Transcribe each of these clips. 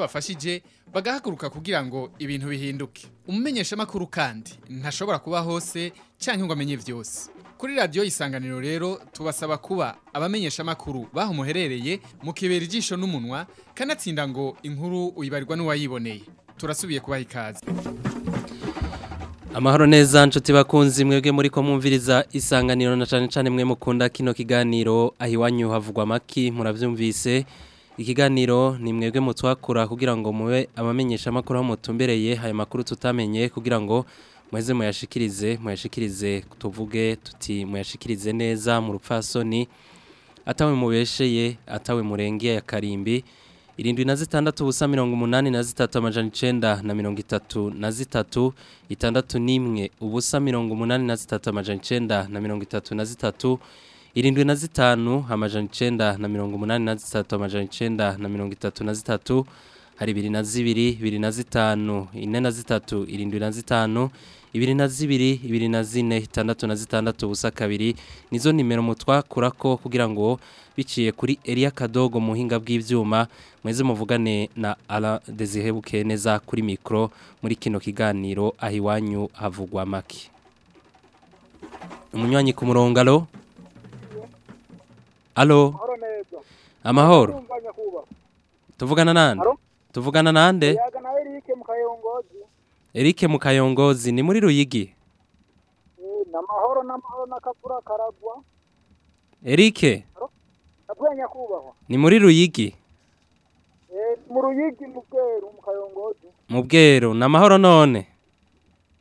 bafashije bagahaguruka kugira ngo ibintu bihinduke. Umumenyeshamakuru kandi ntashobora kuba hose cyangwa ngo amenye byose. Kuri radiyo isanganiro rero tubasaba kuba abamenyeshamakuru baho muherereye mukibera ijisho n'umunwa kanatsinda ngo inkuru uyibarirwa n'uwayiboneye. Turasubiye kubaha ikaze. Amahoro neza nshuti bakunzi mwebwe muri ko mwumviriza isanganiro na cyane cyane mwe mukunda kino kiganiro. Ahiwanyu havugwa amaki muravyumvise ikiganiro ni mwebwe mutwakura kugira ngo mube abamenyesha makuru aho mutumbereye aya makuru tutamenye kugira ngo mweze muyashikirize muyashikirize tuvuge tuti muyashikirize neza mu rupfasoni. Atawe mubesheye atawe murengeye ya karimbi irindwi na zitandatu ubusa mirongo umunani na zitatu amajana icenda na mirongo itatu na zitatu itandatu n'imwe ubusa mirongo umunani na zitatu amajana icenda na mirongo itatu na zitatu irindwi na zitanu amajana icenda na mirongo umunani na zitatu amajana icenda na mirongo itatu na zitatu hari ibiri na zibiri ibiri na zitanu ine na zitatu irindwi na zitanu ibiri na zibiri ibiri na zine itandatu na zitandatu ubusa kabiri. Nizo nimero mutwakurako kugira ngo biciye kuri Elia Kadogo muhinga bw'ivyuma. Mweze muvugane na Ala Desihebuke neza kuri mikro muri kino kiganiro ahiwanyu havugwa maki Umunywanyi ku murongo alo. Amahoro tuvugana nande? Tuvugana nande Eric mu kayongozi. Ni muri Ruyigi Eh namahoro namahoro nakapura karagwa. Nyakubahwa. ni muri Ruyigi Eh mu ruyigi mu bweru mu kayongozi. mu bwero namahoro none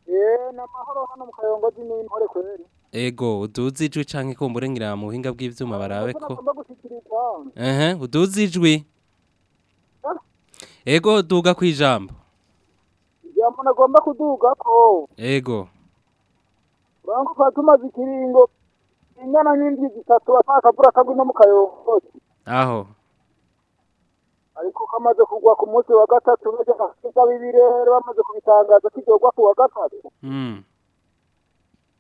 Eh namahoro hano mu kayongozi ni intore kweri. Ego uduzi ijwi canke ko mburengira mu buhinga bw'ivyuma barabe ko. Ehe uduzi ijwi Ego duga kwijambo Jambo nagomba kuduga ko. Ego Urango kwa tumaze ikiringo. Ingana n'indwi zitatu atakavura kagwi no mu kayongozi. aho ariko kamaze kugwa ku munsi wa gatatu bibiri rero bamaze kubitangaza kizogwa ku wa gatatu mm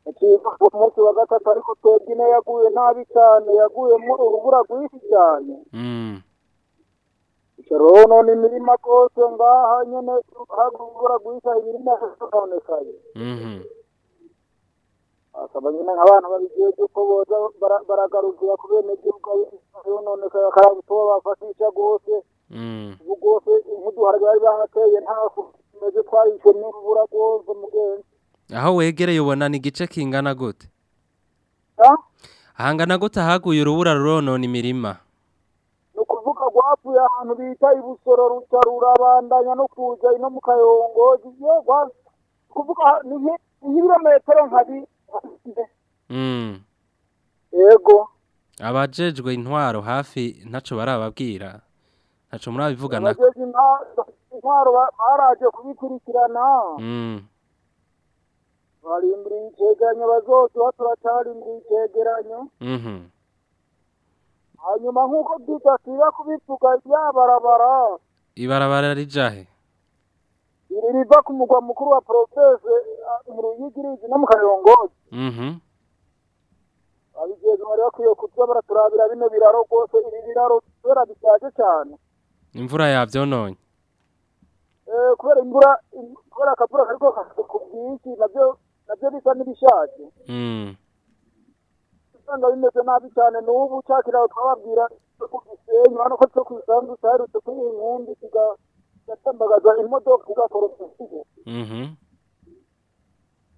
ikiva ku munsi wa gatatu ariko twebwe yaguye nabi cyane yaguyemo urubura rwinshi cyane. Mm rero none imirima rwose ngaha hari urubura rwinshi imirima yononekaye mhm asaba nyine nk'abantu babijeje ko boza bara- baragarukira ku bene gihugu yononekaye akaraba utuba bafashisha rwose. Ubu rwose nk'uduharage bari bahateye nta kumeze twarishe n'urubura rwose mugenzi aho wegereye ubona ni igice kingana gute? Ah? ahangana gute haguye urubura ruronona imirima? Ni ukuvuga rwapfuye ahantu bita ibusoro rurabandanya no kuza ino mu kayongozi kuvuga ni nki- ni nk'ibirometero nka bi mm yego. Abajejwe intwaro hafi ntaco barababwira. Ntaco murabivugana. Intwaro ba- baraje kubikurikirana. Barimbiriye icegeranyo bazoduha turacarindiriye icegeranyo mhm. Hanyuma nk'uko tudasiba kubivuga ryabarabara ibarabara rijahe iri riva ku mugwa mukuru wa porofese mu ruyigi rizi no mu kayongozi. Mhm. Abigeze bari bakwiye kuza baraturabira bino biraro rwose ibi biraro kubera bishaje cyane. Imvura yavyononye. Eh, kubera imvura im- kubera akavura kariko ku bwinshi navyo navyo bisa n'ibishaje. Mm usanga bimeze nabi cyane. N'ubu cakiraho twababwira cyo ku gisenyi hano ko cyo kwisanzu cyaherutse kuri iyi nkumbi kigatembagaza imodoka igakoroka mhm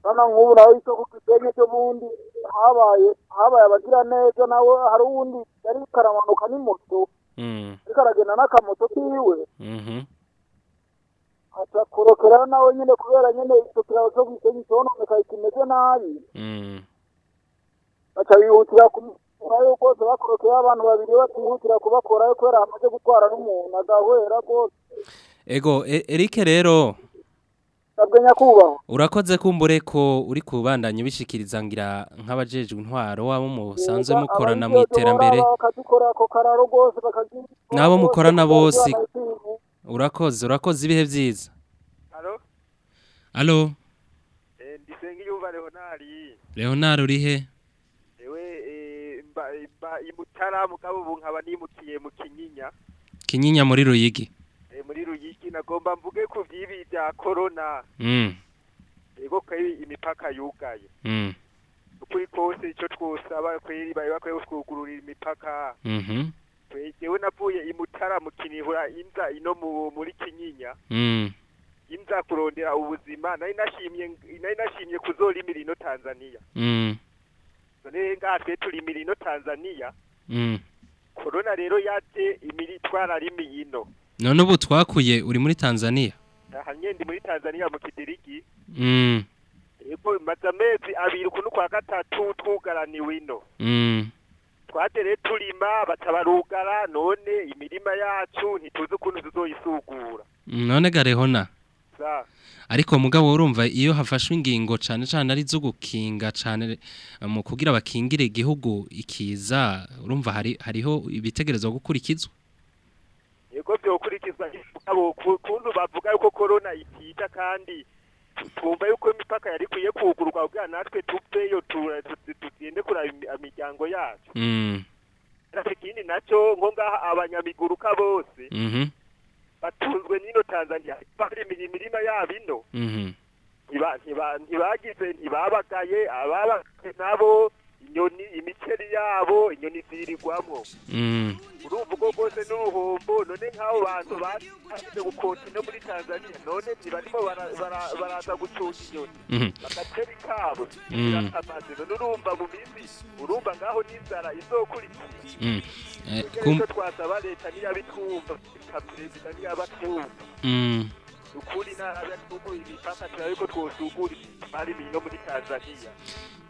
hano nk'ubu nawe icyo ku gisenyi cyo bundi habaye habaye abagira neza nawe hari uwundi yari karamanuka n'imoto. Mm. Ariko aragenda n'akamoto kiwe. Mhm aca kurokera nawe nyine kubera nyine icyo kiraro cyo gisenyi cyononekaye kimeze nabi. Mm. Baca bihutira kumurayo rwose bakorokeye abantu babiri batihutira kubakorayo kubera hamaze gutwara n'umuntu agahwera rwose. Ego E- Eric rero. Urakoze kumbure ko uri kubandanya ubishikiriza ngira nk'abajejwe intwaro wabo musanzwe mukorana mu iterambere. N'abo mukorana bose. Urakoze urakoze ibihe vyiza Halo, Allo eh, ndisenga yumva Leonari. Leonard urihe Ewe eh, imutara mugabo ubu nkaba nimukiye mu Kinyinya. Kinyinya muri Ruyigi Eh, muri ruyigi nagomba mvuge ku by'ibi bya korona Mm. yego kweri imipaka yugaye Mm. ukuri kose icyo twosaba kweri bari bakwiye kutwugururira imipaka Mhm. Kweri jewe navuye imutara mu kinihura inza ino mu muri kinyinya Mm. inza kurondera ubuzima nari nashimye nari nashimye kuzorimira ino Tanzania Mm. none ngaha twe turimira ino Tanzania korona rero yaje imiri twararimiye ino None ubu twakuye uri muri Tanzania? aha ndi muri Tanzania mu Kidirigi yego maze amezi abiri ukuntu kwa gatatu twugaraniwe ino. Twatere turima batabarugara none imirima yacu ntituzi ukuntu tuzoyisugura None garehona. Ariko mugabo urumva iyo hafashwe ingingo cane cane ari zo gukinga cane eh, mu kugira bakingire igihugu ikiza urumva hari hariho ibitegerezo gukurikizwa. yego byokurikizwa abo kuntu bavuga yuko korona itita kandi twumva yuko imipaka yari ikwiye kugurwa kugira natwe tuveyo tu- tu- tugende kuraba imi- imiryango yacu Mm. ikindi na cyo nko ngaha abanyamiguruka bose Mhm. batunzwe n'ino tanzania barimira imirima yabo ino Mhm. ntibagize ntibabagaye ababagaye nabo inyoni imiceri yabo inyoni zirirwamo Mm. urumva ubwo bwose n'uruhombo none nk'abo bantu bagize gukota no muri tanzania none ntibarimo bara- bara- baraza gucunga inyoni Mhm. bagatera ikabo Mm. biratamaze none urumva mu minsi urumva ngaho n'inzara izokurikira Mm. Eh, twasaba leta niyabitwumva ka perezida niyabatwumva Mm. Ukuri n'abatwugura imipaka turabe ko twosugura imari no muri tanzania.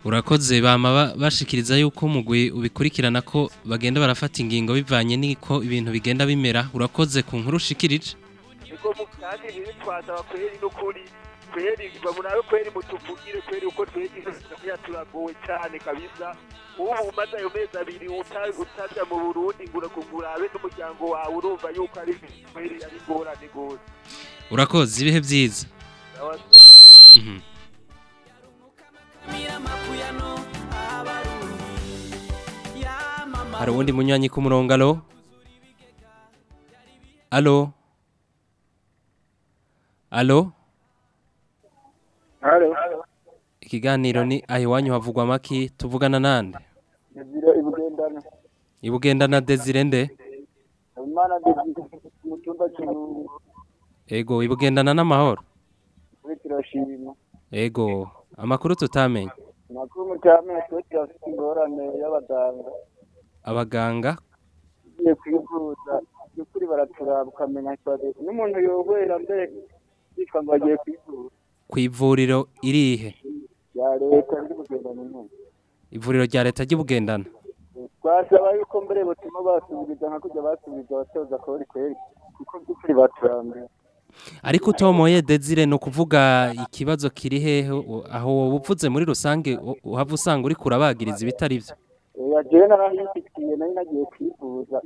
Urakoze bama ba- bashikiriza yuko mugwi ubikurikirana ko bagenda barafata ingingo bivanye niko ibintu bigenda bimera. Urakoze ku nkuru ushikirije. Niko mu kandi rero twasaba kweri n'ukuri kweri bamurabe kweri mutuvugire kweri uko tanzania turagowe cyane kabisa. Ubu umaze ayo mezi abiri uta- utaja mu burundi ngura kugurabe n'umuryango wawe urumva yuko ari kweri ari ingorane gose urakoze ibihe byiza. Mhm. hari uwundi munywanyi ku murongo alo alo alo ikiganiro ni aho iwanyu havugwa amaki tuvugana nande ibugendana desire nde? Mu cyumba cy'umuntu ego ibugendana n'amahoro. Ego amakuru tutamenye. Amakuru mu cyamenya twe turafite ingorane y'abaganga. Abaganga? Ugiye kwivuza. By'ukuri baraturaba ukamenya ikibazo n'umuntu yohera mbere yitwa ngo agiye kwivuza. Ku ivuriro irihe? Ya leta riri kugendana inkunga ivuriro rya leta ry'ibugendana twasaba yuko mbere butuma basubiriza nka kujya basubiriza abatoza kori kweri. Kuko by'ukuri baturambiwe. Ariko utomoye desire ni ukuvuga ikibazo kiri hehe aho wowe uvuze muri rusange uhava usanga uri kurabagiriza ibitari byo. Oya jewe narahifitiye nari nagiye kwivuza.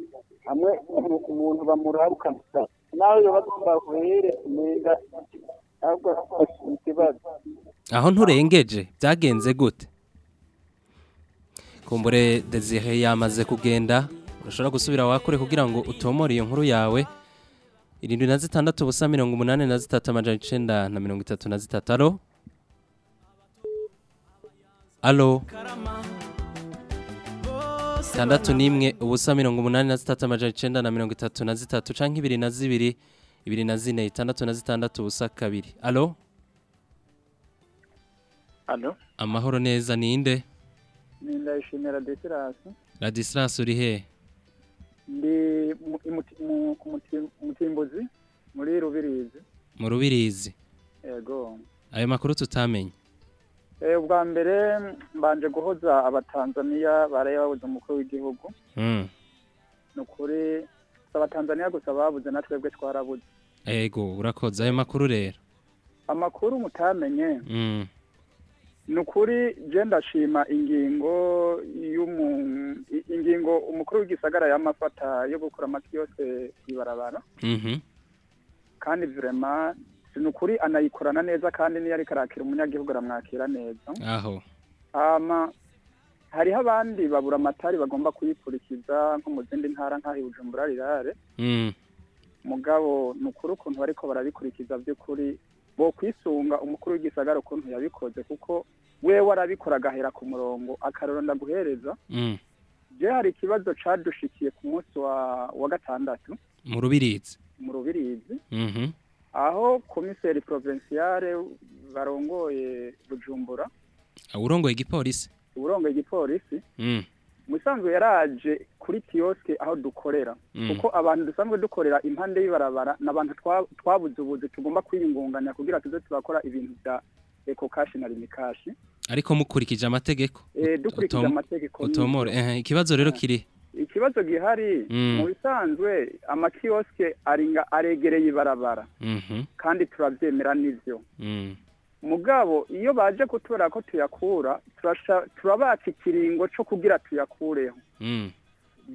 Hamwe umu- umuntu bamuraba ukamusa nawe yoba agomba huhere umenga ahubwo afite ikibazo. Aho nturengeje byagenze gute? Kumbure desire yamaze kugenda urashobora gusubira wakure kugira ngo utomore iyo nkuru yawe. Irindwi na zitandatu ubusa mirongo umunani na zitatu amajana icenda na mirongo itatu na zitatu. Alo? Alo? Itandatu n'imwe ubusa mirongo umunani na zitatu amajana icenda na mirongo itatu na zitatu canke ibiri na zibiri ibiri na zine itandatu na zitandatu ubusa kabiri. Alo? Hano amahoro neza ninde ni ndayishimira desirasi Ladislas uri he? Ndi mutimbuzi muri rubirizi. Mu rubirizi. Yego. Ayo makuru tutamenye. Eh, ubwa mbere mbanje guhoza abatanzaniya baraye babuze umukuru w'igihugu. Mm. ni ukuri si abatanzaniya gusa babuze na twebwe twarabuze. Ego urakoze. Ayo makuru rero. Amakuru mutamenye. Mm. Ni ukuri je ndashima ingingo ingingo umukuru w'igisagara y'amafata yo gukura amaki yose kw'ibarabara Mhm. kandi vrema ni ukuri anayikorana neza kandi niyo ariko arakira umunyagihugu aramwakira neza aho hariho abandi babura amatari bagomba kuyikurikiza nko mu zindi ntara nk'aho bujumbura rirare Mm. mugabo ni ukuri ukuntu bariko barabikurikiza by'ukuri bo kwisunga umukuru w'igisagara ukuntu yabikoze kuko wewe arabikora agahera ku murongo akaroro ndaguhereza. Mm. je hari ikibazo cadushikiye ku munsi wa, gatandatu? Mu rubirizi. Mu rubirizi. Mhm. aho komiseri provinciale barongoye bujumbura. Urongoye igipolisi. Uburongoye igipolisi. Mm. musanzwe yaraje kuri kiyoske aho dukorera. Mm. kuko abantu dusanzwe dukorera impande y'ibarabara n'abantu twa- twabuze ubuzi tugomba kwiyungunganya kugira tuze turakora ibintu bya eco cash na limikashi ariko mukurikije amategeko eh dukurikije amategeko utomore eh, ikibazo rero kiri ikibazo gihari Mm. mu bisanzwe aringa aregereye ibarabara Mhm. kandi turavyemera n'ivyo Mm. mugabo iyo baje kutubera ko tuyakura turabaca ikiringo co kugira tuyakureho Mm.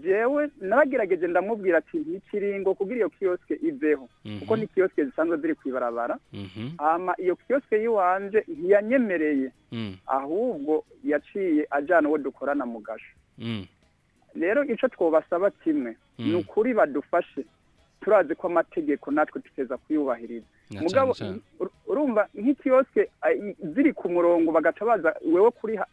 Jewe naragerageje ndamubwira ati ntikiringo kugira iyo kiyoske iveho kuko Mhm. ni kiyoske zisanzwe ziri kwibarabara Mhm. hama iyo kiyoske yiwanje ntiyanyemereye Mm. ahubwo yaciye ajana uwo dukorana mu gasho Mm. rero ico twobasaba kimwe Mm. ni ukuri badufashe turazi ko amategeko natwe tuteza kuyubahiriza mugabo urumva nk'ikiyoske ai- ziri ku murongo bagaca baza wewe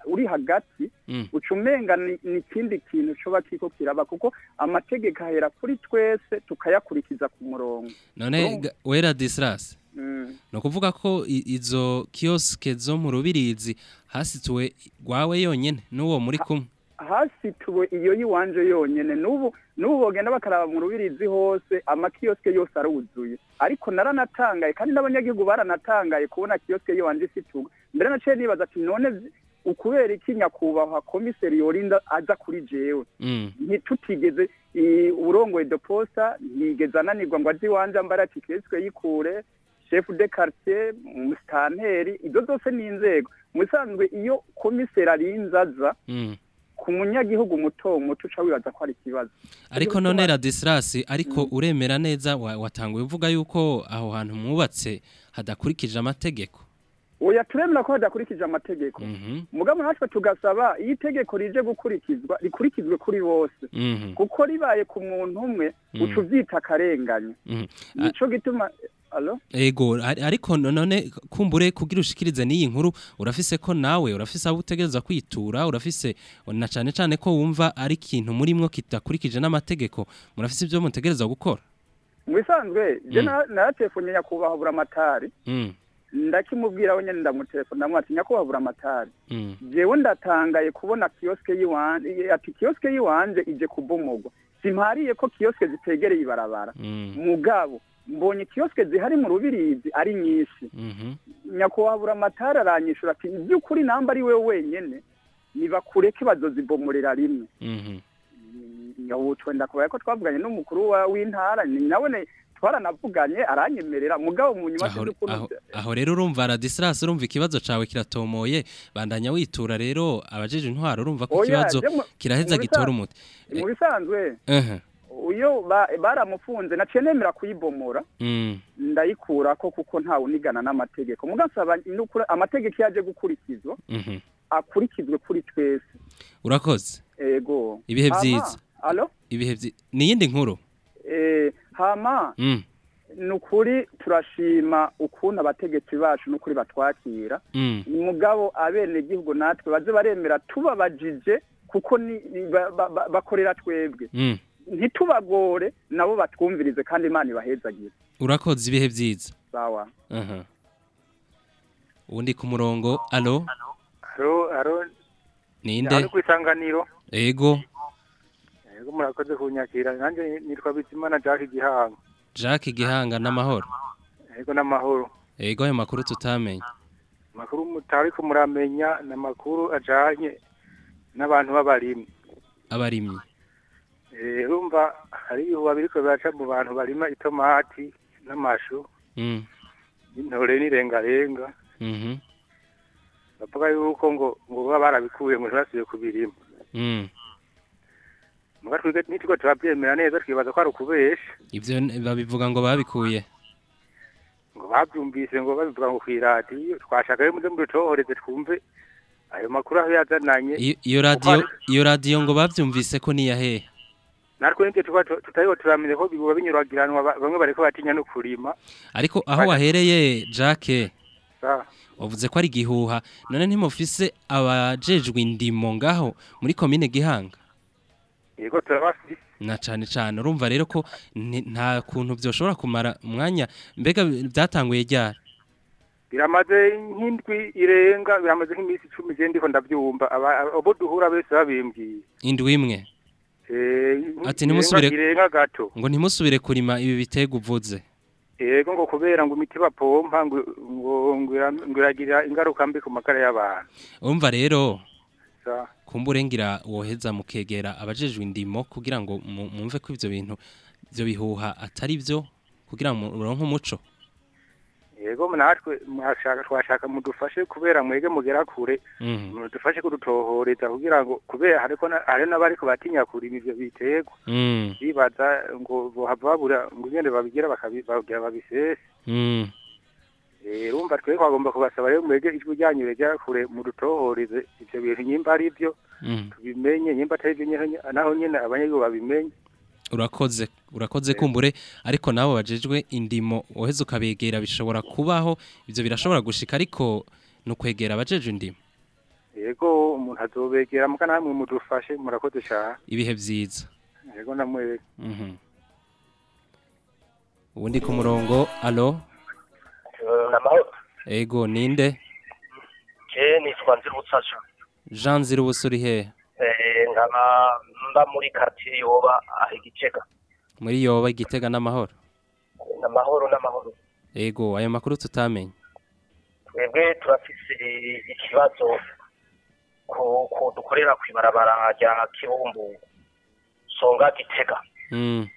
uri hagati Mm. uca umenga ni ikindi kintu coba kiriko kiraba kuko amategeko ahera kuri twese tukayakurikiza ku murongo none wera disras Mm. ni ukuvuga ko izo kiyoske zo mu rubirizi hasituwe rwawe yonyene n'uwo muri kumwe hasituwe iyo yiwanje yonyene. N'ubu n'ubu bogenda bakaraba mu rubirizi hose amakioske yose aruzuye. Ariko naranatangaye kandi n'abanyagihugu baranatangaye kubona kioske yiwanje isituwe mbere naciye nibaza ati none ukubera iki nyakubahwa komiseri yorinda aza kuri jewe? Mm. ntitutigeze urongoye de posta ntigeze ananirwa ngo aje iwanje ambara ati keswe yikure chef de quartier musitanteri izo zose ni inzego. Musanzwe iyo komiseri arinze aza Mm. Ku munyagihugu muto muto uca wibaza ko ari ikibazo ariko none radisras ariko uremera neza wa- watanguye uvuga yuko aho hantu mwubatse hadakurikije amategeko oya turemera ko hadakurikije amategeko Mhm. mugabo natwe tugasaba iyo itegeko rije gukurikizwa rikurikizwe kuri bose Mhm. kuko ribaye ku muntu umwe Mm. uca uvyita akarengane Mhm. Nico gituma Ego ari- ariko none kumbure kugira ushikirize n'iyi nkuru urafise ko nawe urafise abo utegereza kwitura urafise na cane cane ko wumva ari ikintu murimwo kitakurikije n'amategeko murafise ibyo mutegereza gukora? Mu bisanzwe je Mm. na- naratelefone nyakubahwa buramatari. Mm, ndakimubwira we nyene ndamutelefona ndamwati nyakubahwa buramatari mm, jewe ndatangaye kubona kiyoske yiwanje ati kiyoske yiwanje ije kubomogwa simpariye ko kiyoske zitegereye ibarabara. Mm, mugabo mbonye kiyoske zihari mu rubirizi ari nyinshi. Mhm, nyakubahwa buramatari aranyishura ati by'ukuri namba ari wewe wenyene nibakureke bazozibomorera rimwe. Mhm. twenda kubaye ko twavuganye n'umukuru w'intara ni nawe twaranavuganye aranyemerera mugabo mu nyuma Aho, rero urumva radisras urumva ikibazo cawe kiratomoye bandanya witura rero abajeje intwaro urumva ko ikibazo kiraheza gitora umuti. Mu bisanzwe. Ba- baramufunze naciye nemera kuyibomora mm, ndayikurako kuko ntawe unigana n'amategeko. Mugasaba amategeko iyo aje gukurikizwa mhm. akurikizwe kuri twese. Urakoze. Ego. Ibihe alo? Ibihe vyi ni yindi nkuru? Eh, hama mm, ni ukuri turashima ukuntu abategetsi bacu n'ukuri batwakira. Mm. mugabo abenegihugu natwe baze baremera tubabajije kuko ni ni- ba- ba- ba- bakorera twebwe. Ntitubagore nabo batwumvirize kandi imana ibahezagire. Urakoze ibihe vyiza sawa. Aha. Uwundi ku murongo alo haro ninde? Ari ku isanganiro. Ego. Yego murakoze kunyakira. Nanjye nitwa bizimana jack gihanga. Jacques gihanga n'amahoro. Yego n'amahoro. Ego ayo makuru tutamenye. Amakuru mutari ko muramenya ni amakuru ajanye n'abantu b'abarimyi. Abarimyi. Urumva hari ibihuha biriko biraca mu bantu barima itomati n'amashu mm. n'intore n'irengarenga. Mhm, bavuga yuko ngo ngo baba barabikuye ngo ntibasubiye kubirima. Mm. muga twebwe nitwo turabyemera neza twibaza ko ari ukubesha. Ivyo n- babivuga ngo babikuye. Ngo babyumvise ngo babivuga ngo kw'iradiyo. Twashaka rero muze muducohoreze twumve ayo makuru aho yazananye. Iyo- iyo radio iyo radio ngo bavyumvise ko niya hehe natwe ni byo tuba tu- tutariho turamenya ko biba binyuragiranwa ba- bamwe bariko batinya no kurima. Ariko aho wahereye Jacques wavuze ko ari gihuha. None ntimufise abajejwe indimo ngaho muri komine Gihanga? Yego turabafise. Na cane cane urumva rero ko nta kuntu byoshobora kumara umwanya. Mbega byatanguye ryari? Biramaze nk'indwi irenga biramaze nk'iminsi icumi je ndiko aba- abo duhura bese babimbwiye. Indwi imwe? Ati ntimusubire- ngo ntimusubire kurima ibi bitego uvuze. Yego ngo kubera ngo imiti bapompa ngo ngo ngo ira- ngo iragira ingaruka mbi ku magara y'abantu. Urumva rero sa. kumburengira woheza mukegera abajejwe indimo kugira ngo mumve ko ivyo bintu byo bihuha atari byo kugira ngo muronke umuco. Yego natwe mwashaka twashaka mudufashe kubera mwege mugera kure Mhm. mudufashe kudutohoreza kugira ngo kubera hari n'abariko batinya kurima ivyo biterwa Mm. bibaza ngo bohava babura ngo ingene babigira bagira babisese Mm. Eh, urumva twe twagomba kubasaba rero mwege ijwi ryanyu regera kure mudutohoreze ivyo bintu nyimba ari byo tubimenye nyimba atari byo naho nyene abanyagihugu babimenye urakoze urakoze kumbure. Ariko nabo bajejwe indimo woheza ukabegera bishobora kubaho. Ivyo birashobora gushika ariko nukwegera abajejwe indimo. Yego umuntu azobegera muga namwe mudufashe murakoze cyane. Ibihe vyiza yego namwe. Mhm. ubundi ku murongo alo ego ninde? Je nitwa nzirubutsaja Jean Zirubusuri he nkaba mba muri quartier yoba aho igitega muri yoba igitega n'amahoro? Amahoro n'amahoro. Ego ayo makuru tutamenye. Twebwe turafise ikibazo ku ku dukorera kw'ibarabara rya kibumbu songa gitega. Mm.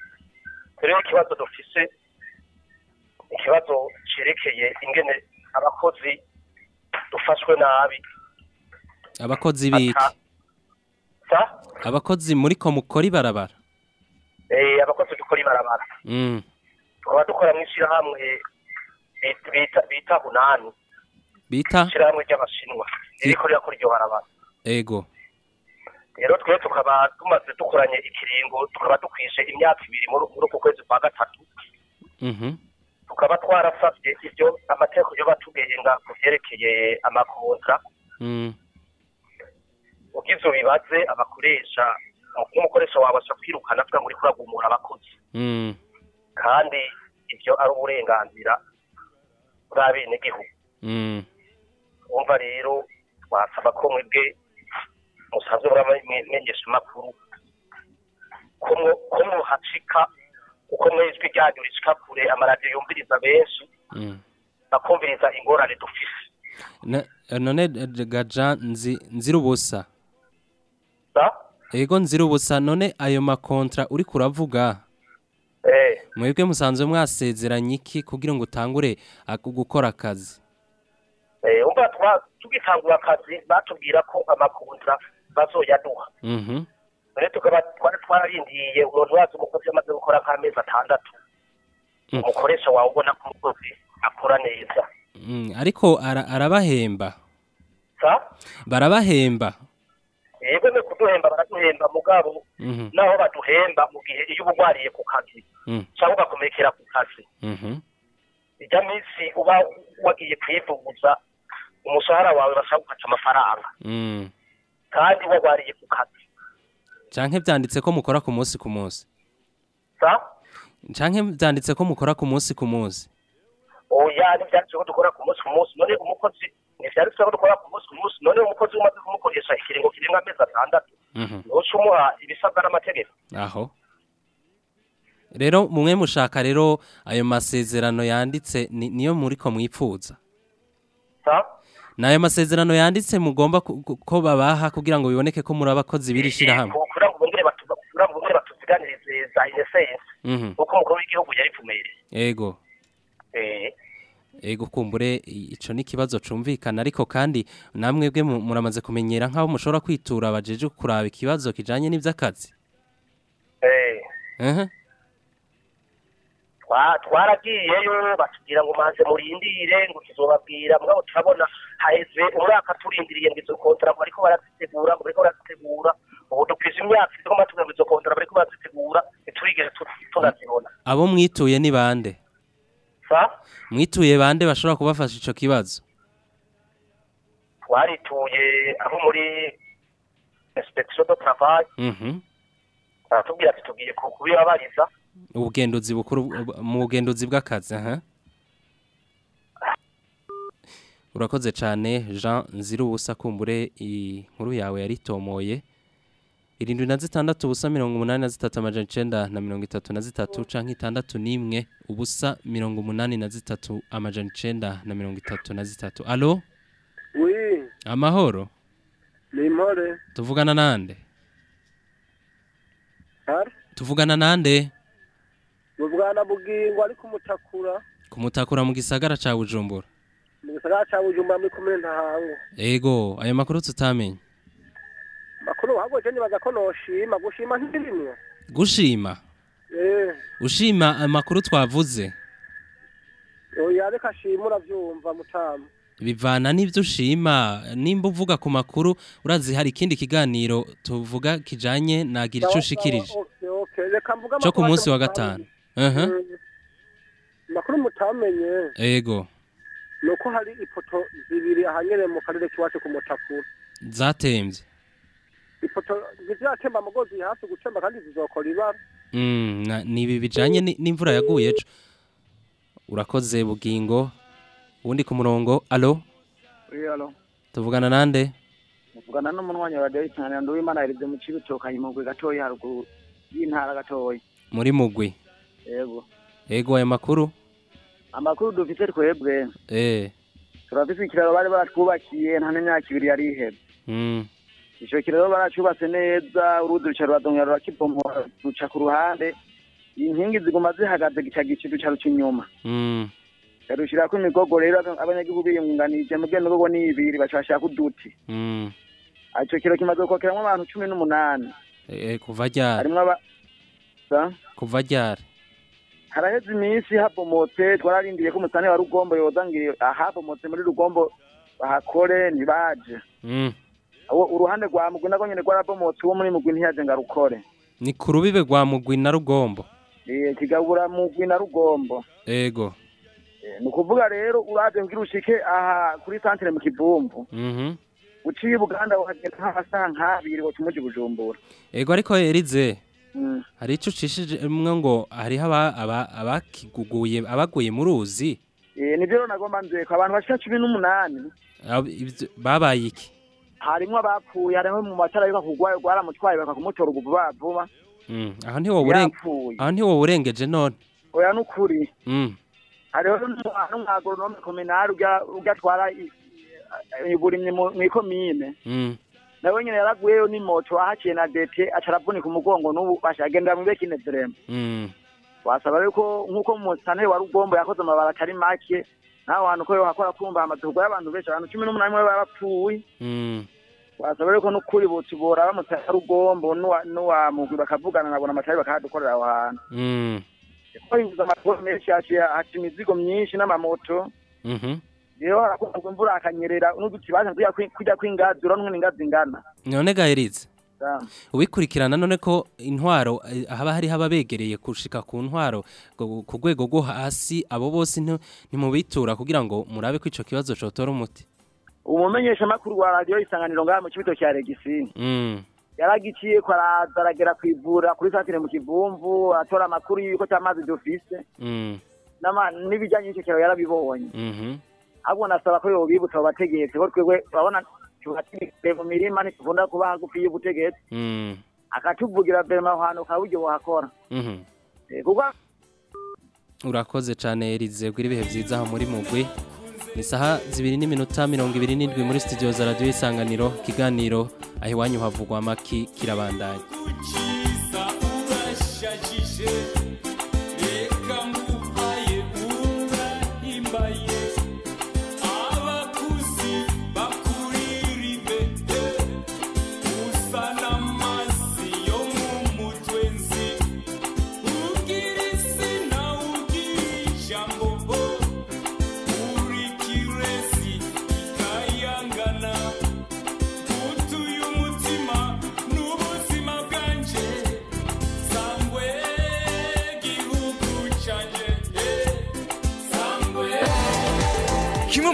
rero ikibazo dufise ikibazo cerekeye ingene abakozi dufashwe nabi. Abakozi biki? Abakozi muri ko mukora ibarabara eh abakozi dukora ibarabara. Mm. tukaba dukora mu ishyirahamwe bit- bita hunani bita? Ishyirahamwe ry'abashinwa. Ririko rirakora iryo barabara ego. Rero twe tukaba tumaze dukoranye ikiringo tukaba dukwije imyaka ibiri muri uku kwezi kwa gatatu. Mhm. tukaba twarasabye ibyo amategeko yo batugenga ku vyerekeye amakontra Mm. ugize bibaze abakoresha nk'umukoresha aca kwirukana avuga ngo uriko uragumura abakozi Mm. kandi ibyo ari uburenganzira bw'abenegihugu wumva rero twasaba ko mwebwe musanzwe muramenyesha amakuru ko muhacika kuko mwejwi ryanyu rishika kure amaradiyo yumviriza benshi Mm. bakumviriza ingorane dufise none gaja nzi nzirubusa sa ego nzirubusa none ayo makontra uri kuravuga. Eh. Mwebwe musanzwe mwasezeranye iki kugira ngo utangure gukora akazi? Eh umva twa tugitangura akazi batubwira ko amakontra bazoyaduha. Mhm. rero tukaba twari twararindiye umuntu wazi umukozi amaze gukora nk'amezi atandatu. Mm. umukoresha wawe ubona ko umukozi akora neza. Mm, ariko ara- arabahemba. Sa? Barabahemba. Yego ne kuduhemba baraduhemba mugabo. Mhm. naho baduhemba mu gihe iyo uba urwariye ku kazi. Mm. cyangwa ugakomekera ku kazi. Mhm. ijya minsi uba wagiye kwivuguza umushahara wawe bashaka gukaca amafaranga. Mm. kandi warwariye ku kazi. Canke vyanditse ko mukora ku munsi ku munsi? Sa? Canke vyanditse ko mukora ku munsi ku munsi? Oya ntibyanditse ko dukora ku munsi ku munsi. None umukozi ntibyanditse ko dukora ku munsi ku munsi none umukozi umaze kumukoresha ikiringo kirenga amezi atandatu ntuca umuha ibisabwa n'amategeko aho. Rero mumwe mushaka rero ayo masezerano yanditse ni- niyo muri ko mwipfuza? Sa na yo masezerano yanditse mugomba ko babaha kugira ngo biboneke ko muri abakozi birishira hamwe kugira ngo bongere batuziganirize za inesense Mhm. kuko umukuru w'igihugu yaripfumereye ego. Eh ego kumbure i- ico ni kibazo cumvikana. Ariko kandi namwe bwe mu- muramaze kumenyera nk'aho mushobora kwitura abajeje kuraba ikibazo kijanye n'ivy'akazi. Eh. Twa- twaragiyeyo batubwira ngo maze murindire ngo tuzobabwira. Mugabo turabona haheze umwaka turindiriye ngo izo kontara ngo bariko barazitegura ngo bariko barazitegura. Ubu dukwiza imyaka ngo izo kontara bariko barazitegura ntiturigere tu- tunazibona. Abo mwituye ni bande? Mwituye bande bashobora kubafasha ico kibazo? twarituye abo muri inspection de travail. Mhm. baratubwira ati tugiye ku- kubibabariza. Ubugenduzi bukuru mu bugenduzi bw'akazi aha. Urakoze cyane jean nzirubusa kumbure inkuru yawe yaritomoye. Irindwi na zitandatu ubusa mirongo umunani na zitatu amajana icenda na mirongo itatu na zitatu canke itandatu n'imwe ubusa mirongo umunani na zitatu amajana icenda na mirongo itatu na zitatu. Alo wi amahoro? Ni impore tuvugana nande? Tuvugana nande? Mu bwana bugingo ariko umutakura kumutakura mu gisagara ca bujumbura. Mu gisagara cya bujumbura muri kumwe ntahango ego ayo makuru tutamenye. Makuru wahagoje nibaza ko noshima gushima ntibirimwo gushima eh. Ushima amakuru twavuze oya reka shima uravyumva mutamu bivana n'ibyo ushima? Nimba uvuga ku makuru urazi hari ikindi kiganiro tuvuga kijanye nagira icyo ushikirije cyo ku amakuru munsi wa gatanu aha Mm. makuru mutamenye ego ni uko hari ipoto zibiri ahanyere mu karere k'iwacu ku mutakura zatemvye ipoto ntiziratemba mugozi hafi gutemba kandi zizokora ibara. Mm, na- ni ibi bijanye ni- n'imvura yaguye ejo. Urakoze bugingo. Ubundi ku murongo. Alo tuvugana nande? Muvugana n'umunwanyi wa David Cyane Nduwimana yarivye mu cibitokanye mu gwe gatoyi haruguru y'intara gatoyi. muri mugwi? Yego. ego ayo makuru? Amakuru dufite twebwe eh. Turafise ikiraro bari baratwubakiye nta n'imyaka ibiri yari iheze. Ico kiraro baracubatse neza uruzi ruca ruradongera rurakibomora ruca ku ruhande. Inkingi ziguma zihagaze gica gica duca ruca inyuma. mm, Yarushirako imigogo rero abanyagihugu biyunganije mu bwene imigogo ni ibiri baca bashaka uduti. mm. Ico kiraro kimaze gukokeramwo abantu cumi n'umunani. Eh, kuva ryari kuva ryari haraheze iminsi habomotse twararindiye ko umusane wa rugombo yoza ngiye ahabomotse muri rugombo bahakore ntibaje mm. Uruhande rwa mugwi nagwo nyene rwarabomotse uwo muri mugwi ntiyaje ngo arukore. Ni ku rubibe rwa mugwi na rugombo. Eh, kigabura mugwi na rugombo. Ego. Eh, ni ukuvuga rero uraje ngira ushike aha kuri santere mu kivumvu. Mhm. Uciye buganda uhagera nk'amasaha nk'abiri woca umuji bujumbura. Ego ariko erize Mm. hari ico ucishije mwe ngo hariho aba- aba- abakiguguye abaguye mu ruzi? Eh, nivyo rero nagomba nzeko abantu bashika cumi n'umunani. Babaye iki? Harimwo abapfuye harimwo mu matara yuko kugwayo rwaramutwaye bakakumutora ubu vuba Mm, yapfuye. aho ntiwoburengeje none? Oya nukuri. Mm, hariho n'umwagoronome kominari ugatwara uburimyi mw'ikomine mm, nawe nyene yaraguyeyo n'imoto ahaciye na dete aca aravunika umugongo n'ubu bashagendera mu bekine mm. wasaba rero ko nk'uko musanteri wa rugombo yakoze amabara atari make naho hantu ko yohakora kumva hamaze kugwayo abantu benshi abantu cumi n'umunani baba bapfuye. Mm, wasaba rero ko n'ukuri botubora bamutse rugombo n'uwa- n'uwa mugwi bakavugana nabona amatari bakahadukorera aho hantu. Mm, kuko yinjiza amatoro menshi haca imizigo myinshi n'amamoto. Mhm. rero harakunda imvura akanyerera n'uduti baje kujya kwi- kujya kw'ingazi urabona ingene ingazi ingana. None ga erize Da. ubikurikirana none ko intwaro eh, haba hariho ababegereye gushika ku ntwaro ku rwego rwo hasi abo bose nti- ntimubitura kugira ngo murabe ko ico kibazo cotora umuti. Umumenyesha makuru wa radio isanganiro ngaha mu kibito cya regisi Mm, yaragiciye ko araza aragera kwivura kuri santire mu kivumvu atora amakuru y'uko cy'amazi dufise. Mm, n'ibijyanye n'icyo kiraro yarabibonye. Mhm. ahubwo nasaba ko yobibutsa abo bategetsi ko twebwe urabona tuhatiriwe mu mirima ntikunda kuba hagufi y'ubutegetsi. Mm, akatuvugira verema aho hantu ukaba buryo bohakora mhm. Eh, urakoze cyane erize bwira ibihe byiza aho muri mugwi. Ni saha zibiri n'iminota mirongo ibiri n'indwi muri studio za radiyo isanganiro ikiganiro aho iwanyu havugwa amaki kirabandanya.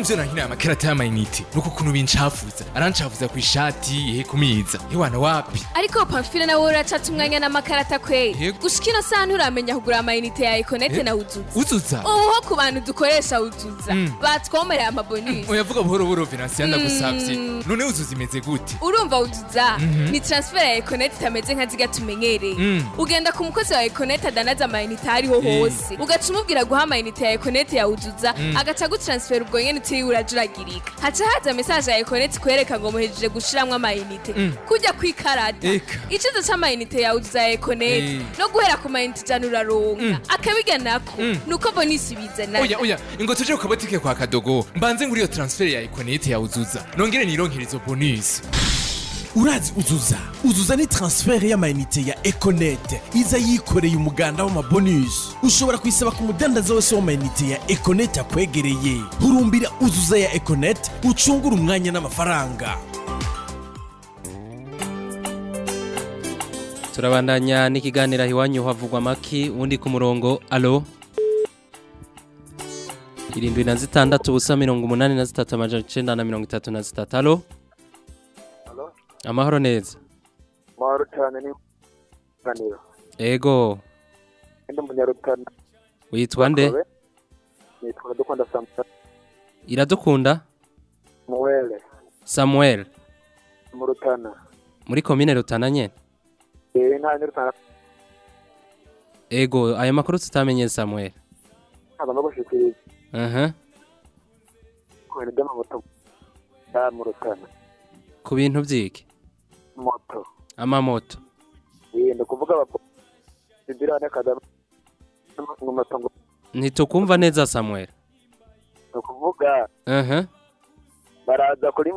Byo nankiniye amakarata y'amayinite ni uko ukuntu bincafuza arancafuza ku ishati ihe kumiza hewana wapi? Ariko pamfile nawe uracata umwanya n'amakarata kweri Yego. gushika ino saha nturamenya kugura amayinite ya ekonete na uzuza. Uzuza? Ubu ho ku bantu dukoresha uzuza. Mm. batwomereye amabonisi. Oyavuga buhoro buhoro venansiyo ndagusavye none uzuza imeze gute? Urumva uzuza Mhm. ni transfer ya ekonete itameze nka ziga tumenyereye. Mm. ugenda ku mukozi wa ekonete adanaza amayinite ariho Eh. hose. Ugaca umubwira guha amayinite ya ekonete ya uzuza agaca agutransfera ubwo nyene utiriwe urajuragirika haca haza mesaje ya ekonete ikwereka ngo muhejeje gushiramwo amayinite. Mm. kujya kwikarata. Icizo c'amayinite ya uzuza ya ekonete Eh. no guhera ku mayinite ijana uraronka. Mm. akabiga nako. Mm. nuko bonisi bizana oya oya. Ngo tuje ku kabotike kwa kadogo mbanze nguri iyo transfer ya ikonete ya uzuza nongere nironkere izo bonus. Urazi uzuza. Uzuza ni transfer y'amayinite ya ekonete iza yikoreye umuganda w'amabonus ushobora kuyisaba ku mudandaza wese w'amayinite ya ekonete akwegereye. Hurumbira uzuza ya ekonete ucungure umwanya n'amafaranga. Turabandanya n'ikiganiro iwanyu havugwa amaki ubundi ku murongo. Alo irindwi na zitandatu ubusa mirongo umunani na zitatu amajana icenda na mirongo itatu na zitatu. Alo? Amahoro neza. Mahoro cyane ni ganiro ego. Ndi umunyarutana witwa nde? Nitwa dukunda samuel. Iradukunda? Muwele samuel. Mu rutana. Muri komine rutana nyene? Eh nta rutana. Ego ayo makuru tutamenye samuel. Ntabwo gushikiriza aha. Ku bintu by'amamoto ya mu rutana. Ku bintu vyiki moto amamoto. Eh ndi kuvuga abapolisi ne kadama ngo moto ngo ntitukumva neza samuel. Ni ukuvuga baraza kuri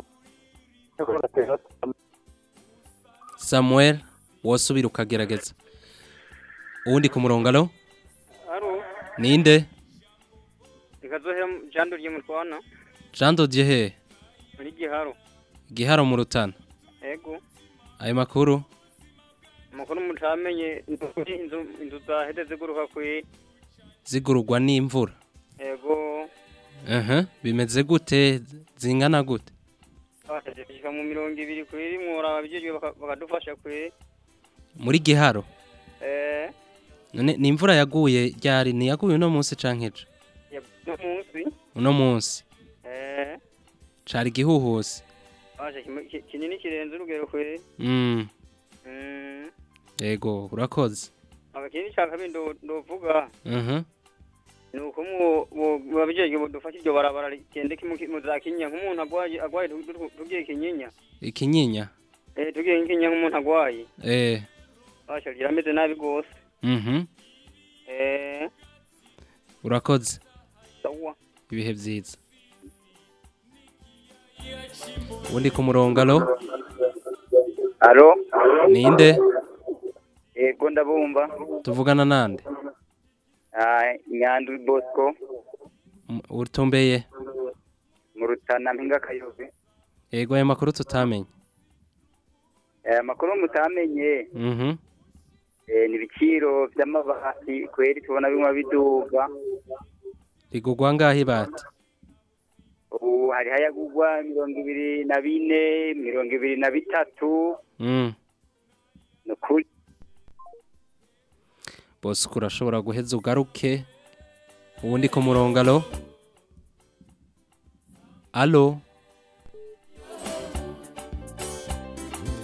samuel wosubira ukagerageza. Uwundi ku murongo Haro, ninde? Ikazohera jando rye mutwana jean dodier he muri giharo. giharo mu rutana. Ego, ayo makuru. Amakuru mutamenye inzu zaheze ziguruka kwi. zigurugwa n'imvura. Ego, aha bimeze gute? Zingana gute? Bategeka mu mirongo ibiri kuri abijejwe baka- bakadufasha kwi. muri giharo? Eh, ni imvura yaguye ryari? Ntiyaguye uno munsi canke ejo? Uno munsi. Eh, cari igihuhusi. Kinini kirenze urugero kwi. mm. Mm, ego urakoze akakindi ca kabiri ndo- ndovuga ni mu babijejwe budufasha iryo barabara rigende mu za Kinyinya nk'umuntu agwaye agwaye tu- tu- tugiye Kinyinya. ikinyinya Eh, tugiye Kinyinya nk'umuntu agwaye. eh Basha rirameze nabi gose. mhm Eh, urakoze sawa. ibihe vyiza uwundi ku murongo alo alo ninde? Yego ndabumva. Tuvugana nande? Ah, nyandu bosco. Utumbeye mu rutana mpinga kayobe. Ego ayo makuru tutamenye. Eh, amakuru mutamenye. Mhm. Eh, ni ibiciro vy'amabati kweri tubona bimwe biduga. Rigugwa ngaho ibati ubu hari hayagugwa mirongo ibiri na bine mirongo ibiri na bitatu. Mm. ni ukuri bose uko urashobora guheza ugaruke? Uwundi ku murongo alo? Alo?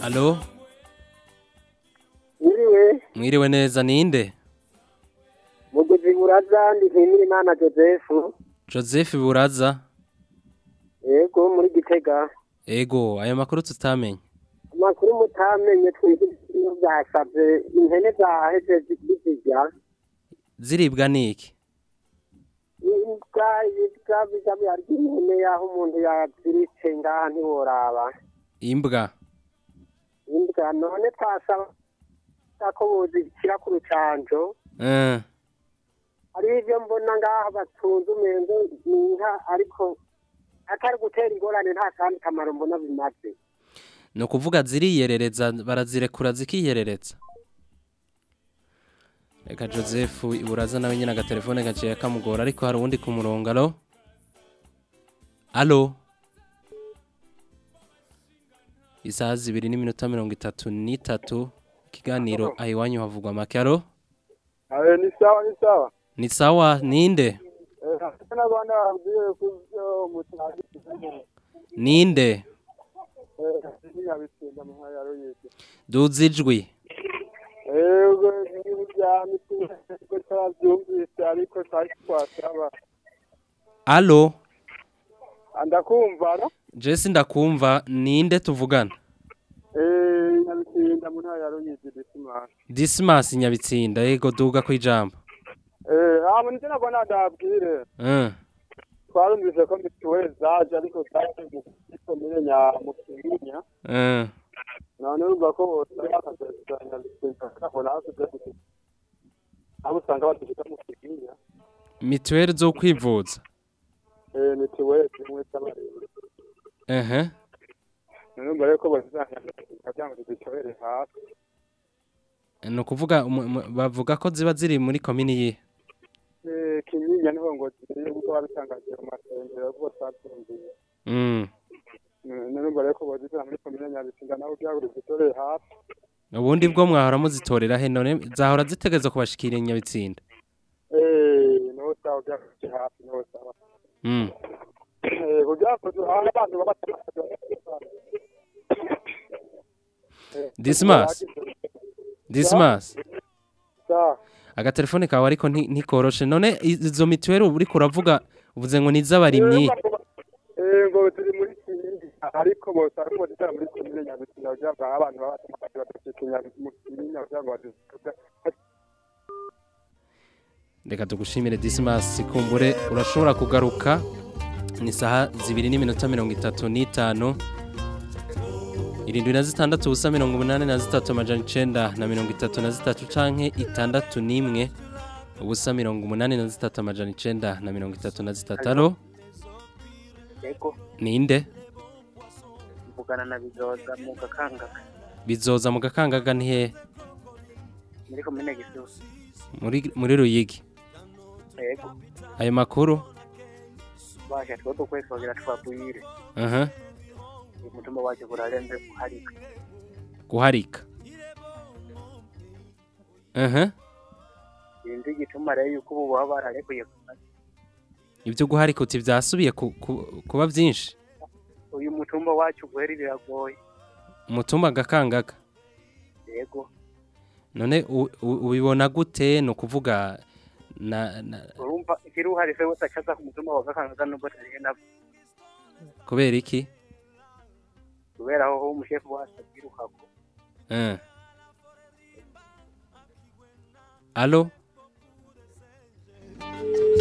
Alo? Iriwe, mwiriwe neza ninde? Mugizi buraza ndishimira Imana Joseph, joseph buraza. Yego muri Gitega. ego ayo makuru tutamenye Amakuru mutamenye twebwe iyo byasabye impene zaheze zirya. ziribwa niki Imbwa yitwa biga byarya impene yaho umuntu yaziritse ngaha ntiworaba. imbwa Imbwa none twasaba ko bozishyira ku rucanjo. eh Hariho ibyo mbona ngaha batunze umengo ni inka ariko atari gutera ingorane nta kandi kamaro mbona bimaze. ni ukuvuga ziriyerereza barazirekura zikiyerereza. Reka joseph iburaza nawe nyine agatelefone gaciye kamugora ariko hari uwundi ku murongo alo? Alo? Isaha zibiri n'iminota mirongo itatu n'itatu ikiganiro aho iwanyu havugwa alo? Awe ni sawa ni sawa. Ni sawa ninde eh ninde eh duzi ijwi alo ndakumva no jesi ndakumva. Ninde tuvugana? Eh nyabitsinda mu nkaya royete disimasi disimasi nyabitsinda. Yego duga ku ijambo. Eh abo nje nabona ndabwire. Eh, twarumvise ko mituweli zaje ariko zaje mu gikomere nya mu kinyinya eh. none urumva ko bose bakazanya bitsinda kabona hasize abo usanga badufite mu kinyinya mituweli zo kwivuza eh mituweli zimwe z'abarebe ehe. None urumva rero ko bazanya kugira ngo zitobere hasi. Ni ukuvuga bavuga ko ziba ziri muri komini yihe eh kinyinya ni ho ngo kuko babitangaje mu masengero kuko twabyumviye urumva rero ko bazizana muri komine nyabitsinda nawe kugira ngo zitobere hasi ubundi bwo mwahora muzitorera he none zahora zitegereza kubashikira inyabitsinda eh ni ho sawa zije hasi ni ho sawa Mm. eh aho abantu baba Dismas. Dismas. Sawa agatelefone kawe ariko nti- ntikoroshe none izo mituweli uba uriko uravuga uvuze ngo ni iz'abarimyi Eh, ngo turi muri kinyinya ariko bose ariko zitara muri komine nyabitsinda kugira ngo abantu baba mu kinyinya kugira ngo bazitobere reka tugushimire Dismas kumbure. Urashobora kugaruka. Ni saha zibiri n'iminota mirongo itatu n'itanu. Irindwi na zitandatu ubusa mirongo umunani na zitatu amajana icenda na mirongo itatu na zitatu canke itandatu n'imwe ubusa mirongo umunani na zitatu amajana icenda na mirongo itatu na zitatu. Alo ninde? Mvugana na bizoza mu gakangaga bizoza mu gakangaga ni hehe muri komine gisusu muri muri ruyigi. Yego. Ayo makuru? Basha twebwe kwezi twagira twabwire aha. Umutumba wacu burarenze kuharika. Guharika aha sinzi igituma rero yuko ubu baba bararekuye ibyo guharika uti byasubiye ku- ku- kuba byinshi. Uyu mutumba wacu guhera biragoye. Umutumba gakangaga yego. None ubibona gute? Ni ukuvuga na, na urumva ikiruhari se wese acaza ku mutumba wa gakangaga nubwo atagenda kubera iki? Kubera aho umushefu wacu abwirukako Eh. alo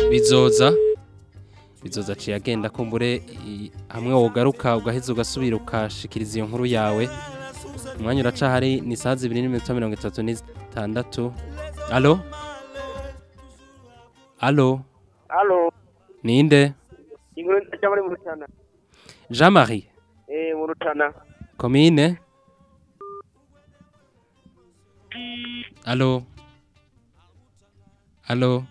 bizoza? Bizoza aciye agenda kumbure hamwe wogaruka ugaheza ugasubira ukashikiriza iyo nkuru yawe. Umwanya uracahari ni saa zibiri n'iminota mirongo itatu n'itandatu. Alo alo Halo, ninde jean marie mu Rutana. komine? Alo? Alo?